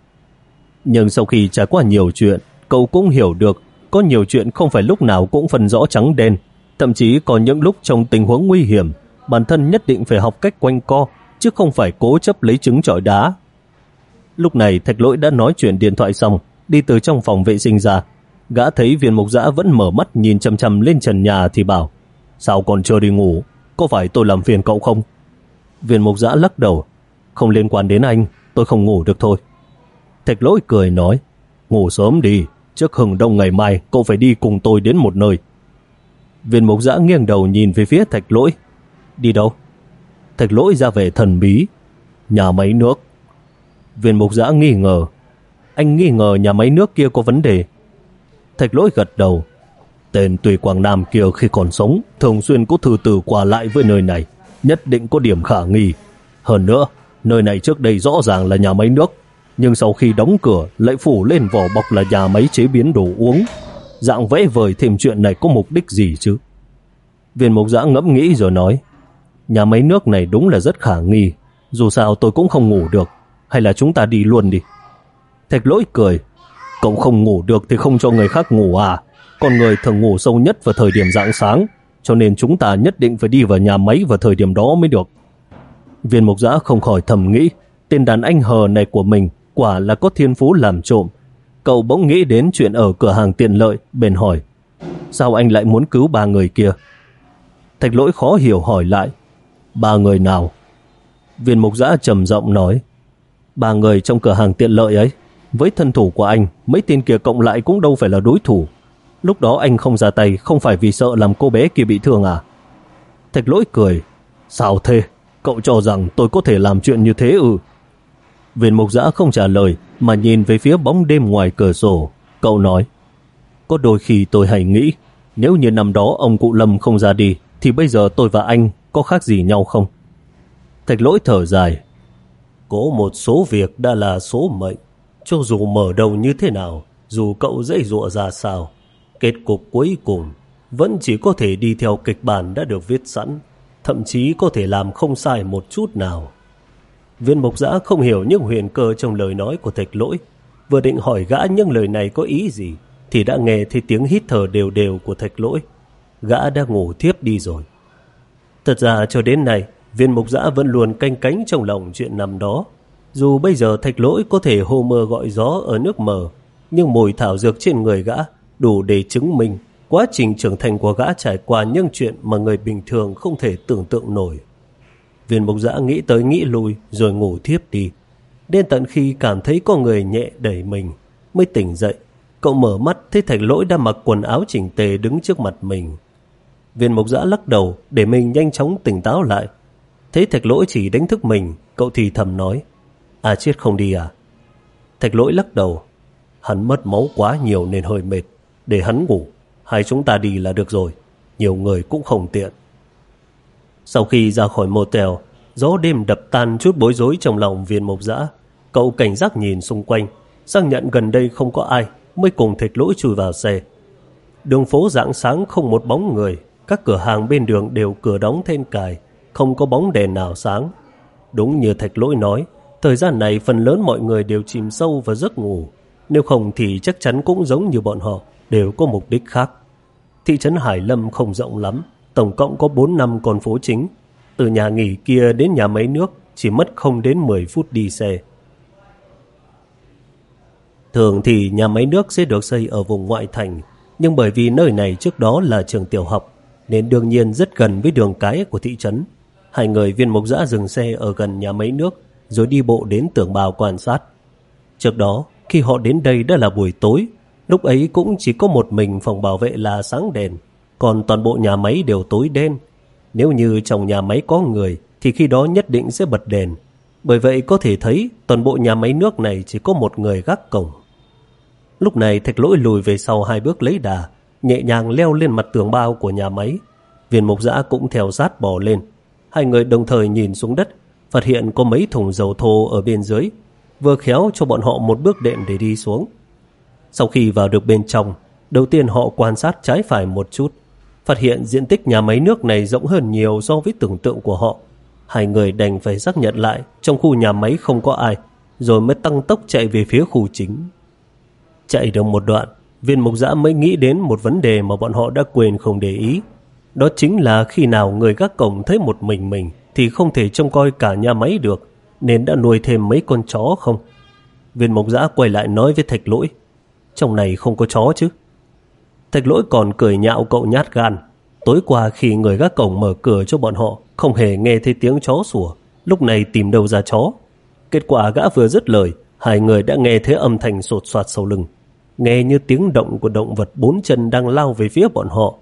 Nhưng sau khi trải qua nhiều chuyện, cậu cũng hiểu được có nhiều chuyện không phải lúc nào cũng phân rõ trắng đen. Thậm chí có những lúc trong tình huống nguy hiểm, bản thân nhất định phải học cách quanh co, chứ không phải cố chấp lấy trứng trọi đá. Lúc này thạch lỗi đã nói chuyện điện thoại xong, đi từ trong phòng vệ sinh ra. Gã thấy viên mục giã vẫn mở mắt nhìn chầm chầm lên trần nhà thì bảo Sao còn chưa đi ngủ? Có phải tôi làm phiền cậu không? Viên mục giã lắc đầu Không liên quan đến anh, tôi không ngủ được thôi. Thạch lỗi cười nói Ngủ sớm đi, trước hừng đông ngày mai cậu phải đi cùng tôi đến một nơi. Viên mục giã nghiêng đầu nhìn về phía thạch lỗi Đi đâu? Thạch lỗi ra về thần bí. Nhà máy nước. Viên mục giã nghi ngờ. Anh nghi ngờ nhà máy nước kia có vấn đề. Thạch lỗi gật đầu. Tên Tùy Quảng Nam kia khi còn sống thường xuyên có thư từ qua lại với nơi này. Nhất định có điểm khả nghi. Hơn nữa, nơi này trước đây rõ ràng là nhà máy nước. Nhưng sau khi đóng cửa lại phủ lên vỏ bọc là nhà máy chế biến đồ uống. Dạng vẽ vời thêm chuyện này có mục đích gì chứ? Viên mục giã ngẫm nghĩ rồi nói, Nhà máy nước này đúng là rất khả nghi. Dù sao tôi cũng không ngủ được. Hay là chúng ta đi luôn đi. Thạch lỗi cười. Cậu không ngủ được thì không cho người khác ngủ à? Con người thường ngủ sâu nhất vào thời điểm rạng sáng. Cho nên chúng ta nhất định phải đi vào nhà máy vào thời điểm đó mới được. Viên mục giã không khỏi thầm nghĩ. Tên đàn anh hờ này của mình quả là có thiên phú làm trộm. Cậu bỗng nghĩ đến chuyện ở cửa hàng tiện lợi, bền hỏi. Sao anh lại muốn cứu ba người kia? Thạch lỗi khó hiểu hỏi lại. Ba người nào? Viên mục giã trầm giọng nói. Ba người trong cửa hàng tiện lợi ấy. Với thân thủ của anh, mấy tên kia cộng lại cũng đâu phải là đối thủ. Lúc đó anh không ra tay không phải vì sợ làm cô bé kia bị thương à? Thạch lỗi cười. Sao thế? Cậu cho rằng tôi có thể làm chuyện như thế ư? Viên mục giã không trả lời mà nhìn về phía bóng đêm ngoài cửa sổ. Cậu nói Có đôi khi tôi hay nghĩ nếu như năm đó ông cụ Lâm không ra đi thì bây giờ tôi và anh có khác gì nhau không? Thạch lỗi thở dài. Có một số việc đã là số mệnh. Cho dù mở đầu như thế nào, dù cậu dễ dụa ra sao, kết cục cuối cùng vẫn chỉ có thể đi theo kịch bản đã được viết sẵn, thậm chí có thể làm không sai một chút nào. Viên mục giã không hiểu những huyền cơ trong lời nói của thạch lỗi. Vừa định hỏi gã những lời này có ý gì, thì đã nghe thấy tiếng hít thở đều đều của thạch lỗi. Gã đã ngủ thiếp đi rồi. Thật ra cho đến nay, viên mục giã vẫn luôn canh cánh trong lòng chuyện nằm đó. Dù bây giờ thạch lỗi có thể hô mơ gọi gió ở nước mờ, nhưng mùi thảo dược trên người gã đủ để chứng minh Quá trình trưởng thành của gã trải qua những chuyện mà người bình thường không thể tưởng tượng nổi. Viên mục giã nghĩ tới nghĩ lui rồi ngủ thiếp đi. Đến tận khi cảm thấy có người nhẹ đẩy mình mới tỉnh dậy. Cậu mở mắt thấy thạch lỗi đang mặc quần áo chỉnh tề đứng trước mặt mình. Viên mục giã lắc đầu để mình nhanh chóng tỉnh táo lại. Thấy thạch lỗi chỉ đánh thức mình, cậu thì thầm nói. À chết không đi à? Thạch lỗi lắc đầu. Hắn mất máu quá nhiều nên hơi mệt. Để hắn ngủ, hai chúng ta đi là được rồi. Nhiều người cũng không tiện. Sau khi ra khỏi motel, gió đêm đập tan chút bối rối trong lòng viên mộc dã. Cậu cảnh giác nhìn xung quanh, xác nhận gần đây không có ai, mới cùng thạch lỗi chui vào xe. Đường phố rạng sáng không một bóng người, các cửa hàng bên đường đều cửa đóng then cài, không có bóng đèn nào sáng. Đúng như thạch lỗi nói, thời gian này phần lớn mọi người đều chìm sâu và giấc ngủ. Nếu không thì chắc chắn cũng giống như bọn họ, đều có mục đích khác. Thị trấn Hải Lâm không rộng lắm, tổng cộng có 4 năm con phố chính. Từ nhà nghỉ kia đến nhà máy nước chỉ mất không đến 10 phút đi xe. Thường thì nhà máy nước sẽ được xây ở vùng ngoại thành, nhưng bởi vì nơi này trước đó là trường tiểu học, nên đương nhiên rất gần với đường cái của thị trấn. Hai người viên mục giã dừng xe ở gần nhà máy nước, rồi đi bộ đến tường bào quan sát. Trước đó, khi họ đến đây đã là buổi tối, lúc ấy cũng chỉ có một mình phòng bảo vệ là sáng đèn, còn toàn bộ nhà máy đều tối đen. Nếu như trong nhà máy có người, thì khi đó nhất định sẽ bật đèn. Bởi vậy có thể thấy toàn bộ nhà máy nước này chỉ có một người gác cổng. Lúc này thạch lỗi lùi về sau hai bước lấy đà, nhẹ nhàng leo lên mặt tường bao của nhà máy. Viên mục giã cũng theo sát bò lên. Hai người đồng thời nhìn xuống đất, phát hiện có mấy thùng dầu thô ở bên dưới, vừa khéo cho bọn họ một bước đệm để đi xuống. Sau khi vào được bên trong, đầu tiên họ quan sát trái phải một chút, phát hiện diện tích nhà máy nước này rộng hơn nhiều so với tưởng tượng của họ. Hai người đành phải xác nhận lại trong khu nhà máy không có ai, rồi mới tăng tốc chạy về phía khu chính. Chạy được một đoạn, viên mục giã mới nghĩ đến một vấn đề mà bọn họ đã quên không để ý. Đó chính là khi nào người gác cổng thấy một mình mình thì không thể trông coi cả nhà máy được, nên đã nuôi thêm mấy con chó không? Viên mục giã quay lại nói với thạch lỗi, trong này không có chó chứ. Thạch lỗi còn cười nhạo cậu nhát gan. Tối qua khi người gác cổng mở cửa cho bọn họ, không hề nghe thấy tiếng chó sủa, lúc này tìm đâu ra chó. Kết quả gã vừa dứt lời, hai người đã nghe thấy âm thanh sột soạt sau lưng nghe như tiếng động của động vật bốn chân đang lao về phía bọn họ.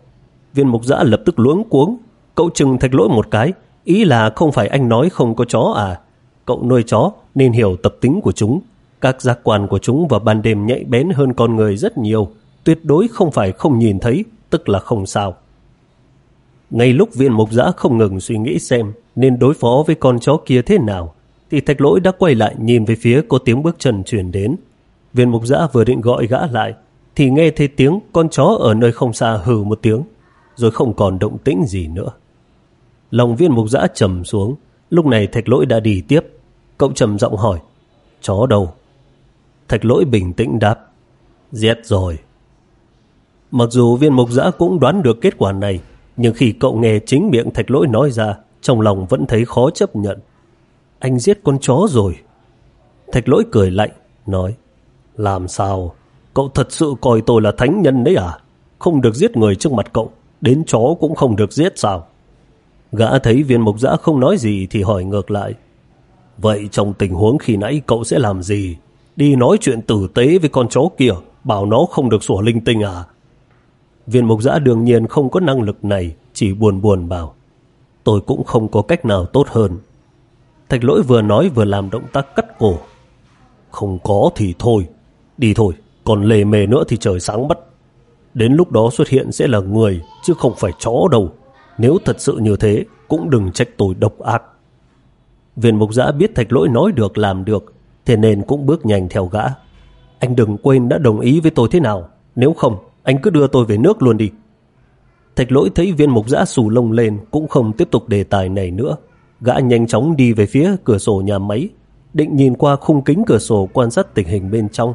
Viên mục giã lập tức luống cuống, cậu chừng thạch lỗi một cái, ý là không phải anh nói không có chó à. Cậu nuôi chó nên hiểu tập tính của chúng. Các giác quan của chúng vào ban đêm nhạy bén hơn con người rất nhiều, tuyệt đối không phải không nhìn thấy, tức là không sao. Ngay lúc viên mục giã không ngừng suy nghĩ xem nên đối phó với con chó kia thế nào, thì thạch lỗi đã quay lại nhìn về phía có tiếng bước chân chuyển đến. Viên mục giã vừa định gọi gã lại thì nghe thấy tiếng con chó ở nơi không xa hừ một tiếng rồi không còn động tĩnh gì nữa. Lòng viên mục giã trầm xuống lúc này thạch lỗi đã đi tiếp cậu trầm giọng hỏi chó đâu? Thạch lỗi bình tĩnh đáp giết rồi. Mặc dù viên mục giã cũng đoán được kết quả này nhưng khi cậu nghe chính miệng thạch lỗi nói ra trong lòng vẫn thấy khó chấp nhận. Anh giết con chó rồi. Thạch lỗi cười lạnh, nói làm sao? Cậu thật sự coi tôi là thánh nhân đấy à? Không được giết người trước mặt cậu, đến chó cũng không được giết sao? Gã thấy viên mục giã không nói gì thì hỏi ngược lại. Vậy trong tình huống khi nãy cậu sẽ làm gì? Đi nói chuyện tử tế với con chó kia, bảo nó không được sủa linh tinh à? Viên mục giã đương nhiên không có năng lực này, chỉ buồn buồn bảo. Tôi cũng không có cách nào tốt hơn. Thạch lỗi vừa nói vừa làm động tác cắt cổ. Không có thì thôi, Đi thôi, còn lề mề nữa thì trời sáng mất. Đến lúc đó xuất hiện sẽ là người, chứ không phải chó đâu. Nếu thật sự như thế, cũng đừng trách tôi độc ác. Viên mục giã biết thạch lỗi nói được làm được, thế nên cũng bước nhanh theo gã. Anh đừng quên đã đồng ý với tôi thế nào, nếu không, anh cứ đưa tôi về nước luôn đi. Thạch lỗi thấy viên mục giã xù lông lên cũng không tiếp tục đề tài này nữa. Gã nhanh chóng đi về phía cửa sổ nhà máy, định nhìn qua khung kính cửa sổ quan sát tình hình bên trong.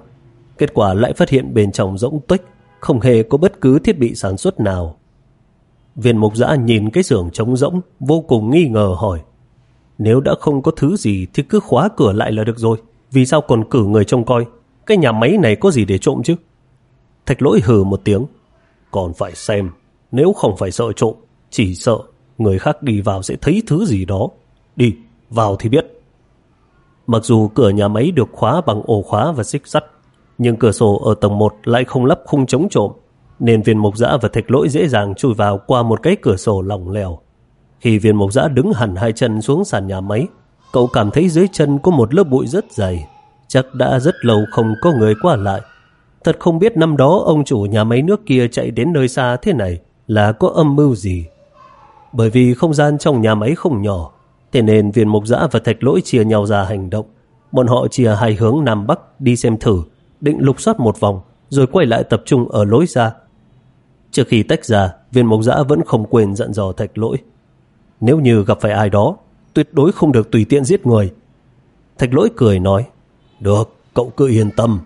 Kết quả lại phát hiện bên trong rỗng tuếch, không hề có bất cứ thiết bị sản xuất nào. Viên mục giã nhìn cái xưởng trống rỗng, vô cùng nghi ngờ hỏi. Nếu đã không có thứ gì thì cứ khóa cửa lại là được rồi. Vì sao còn cử người trông coi? Cái nhà máy này có gì để trộm chứ? Thạch lỗi hừ một tiếng. còn phải xem. Nếu không phải sợ trộm, chỉ sợ người khác đi vào sẽ thấy thứ gì đó. Đi, vào thì biết. Mặc dù cửa nhà máy được khóa bằng ổ khóa và xích sắt, nhưng cửa sổ ở tầng 1 lại không lắp khung chống trộm, nên viên mục giã và thạch lỗi dễ dàng chui vào qua một cái cửa sổ lỏng lẻo. Khi viên mục giã đứng hẳn hai chân xuống sàn nhà máy, cậu cảm thấy dưới chân có một lớp bụi rất dày. Chắc đã rất lâu không có người qua lại. Thật không biết năm đó ông chủ nhà máy nước kia chạy đến nơi xa thế này là có âm mưu gì. Bởi vì không gian trong nhà máy không nhỏ, thế nên viên mục giã và thạch lỗi chia nhau ra hành động. Bọn họ chia hai hướng Nam Bắc đi xem thử, định lục soát một vòng, rồi quay lại tập trung ở lối ra. Trước khi tách ra, viên mục giã vẫn không quên dặn dò thạch lỗi. Nếu như gặp phải ai đó, tuyệt đối không được tùy tiện giết người. Thạch lỗi cười nói, được, cậu cứ yên tâm.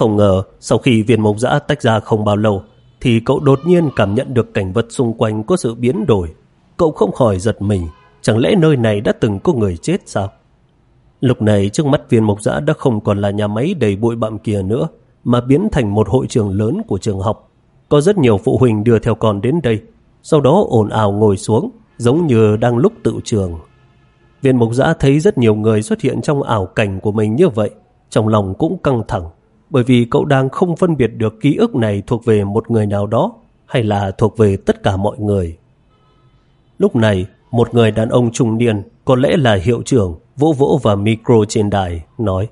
Không ngờ, sau khi viên mộc dã tách ra không bao lâu, thì cậu đột nhiên cảm nhận được cảnh vật xung quanh có sự biến đổi. Cậu không khỏi giật mình, chẳng lẽ nơi này đã từng có người chết sao? Lúc này trước mắt viên mộc dã đã không còn là nhà máy đầy bụi bặm kia nữa, mà biến thành một hội trường lớn của trường học. Có rất nhiều phụ huynh đưa theo con đến đây, sau đó ồn ào ngồi xuống, giống như đang lúc tự trường. Viên mục giã thấy rất nhiều người xuất hiện trong ảo cảnh của mình như vậy, trong lòng cũng căng thẳng, bởi vì cậu đang không phân biệt được ký ức này thuộc về một người nào đó hay là thuộc về tất cả mọi người. Lúc này, một người đàn ông trung niên, có lẽ là hiệu trưởng, vỗ vỗ vào micro trên đài, nói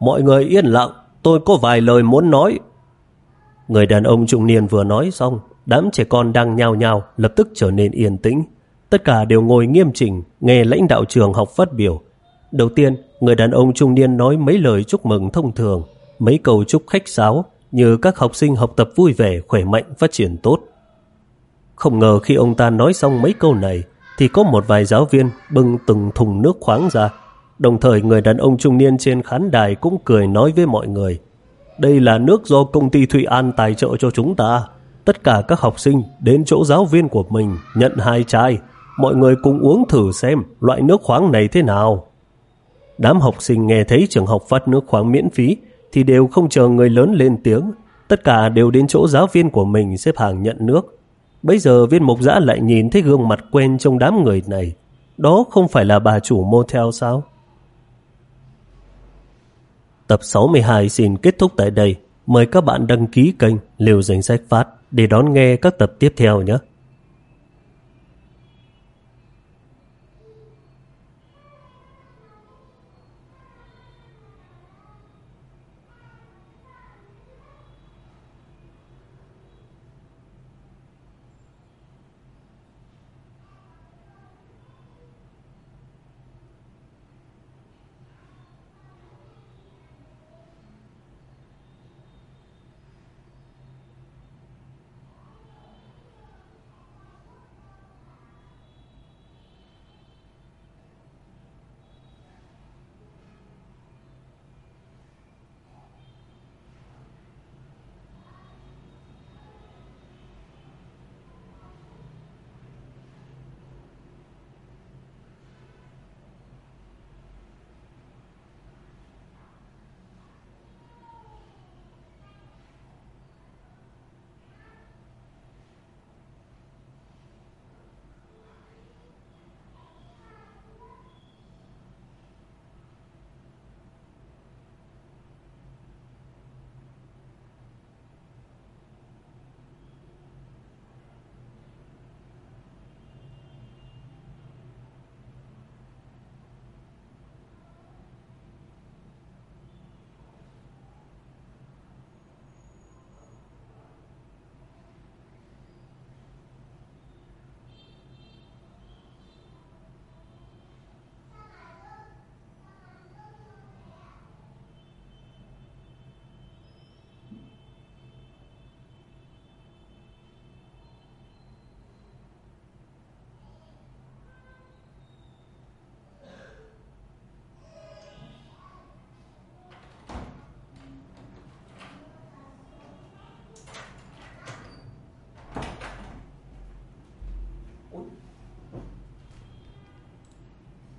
Mọi người yên lặng, tôi có vài lời muốn nói. Người đàn ông trung niên vừa nói xong, đám trẻ con đang nhao nhao lập tức trở nên yên tĩnh. Tất cả đều ngồi nghiêm chỉnh, nghe lãnh đạo trường học phát biểu. Đầu tiên, người đàn ông trung niên nói mấy lời chúc mừng thông thường, mấy câu chúc khách sáo như các học sinh học tập vui vẻ, khỏe mạnh, phát triển tốt. Không ngờ khi ông ta nói xong mấy câu này, thì có một vài giáo viên bưng từng thùng nước khoáng ra. Đồng thời người đàn ông trung niên trên khán đài cũng cười nói với mọi người. Đây là nước do công ty Thụy An tài trợ cho chúng ta. Tất cả các học sinh đến chỗ giáo viên của mình nhận hai chai. Mọi người cùng uống thử xem loại nước khoáng này thế nào. Đám học sinh nghe thấy trường học phát nước khoáng miễn phí thì đều không chờ người lớn lên tiếng. Tất cả đều đến chỗ giáo viên của mình xếp hàng nhận nước. Bây giờ viên mục giã lại nhìn thấy gương mặt quen trong đám người này. Đó không phải là bà chủ motel sao? Tập 62 xin kết thúc tại đây. Mời các bạn đăng ký kênh Liều Danh Sách Phát để đón nghe các tập tiếp theo nhé.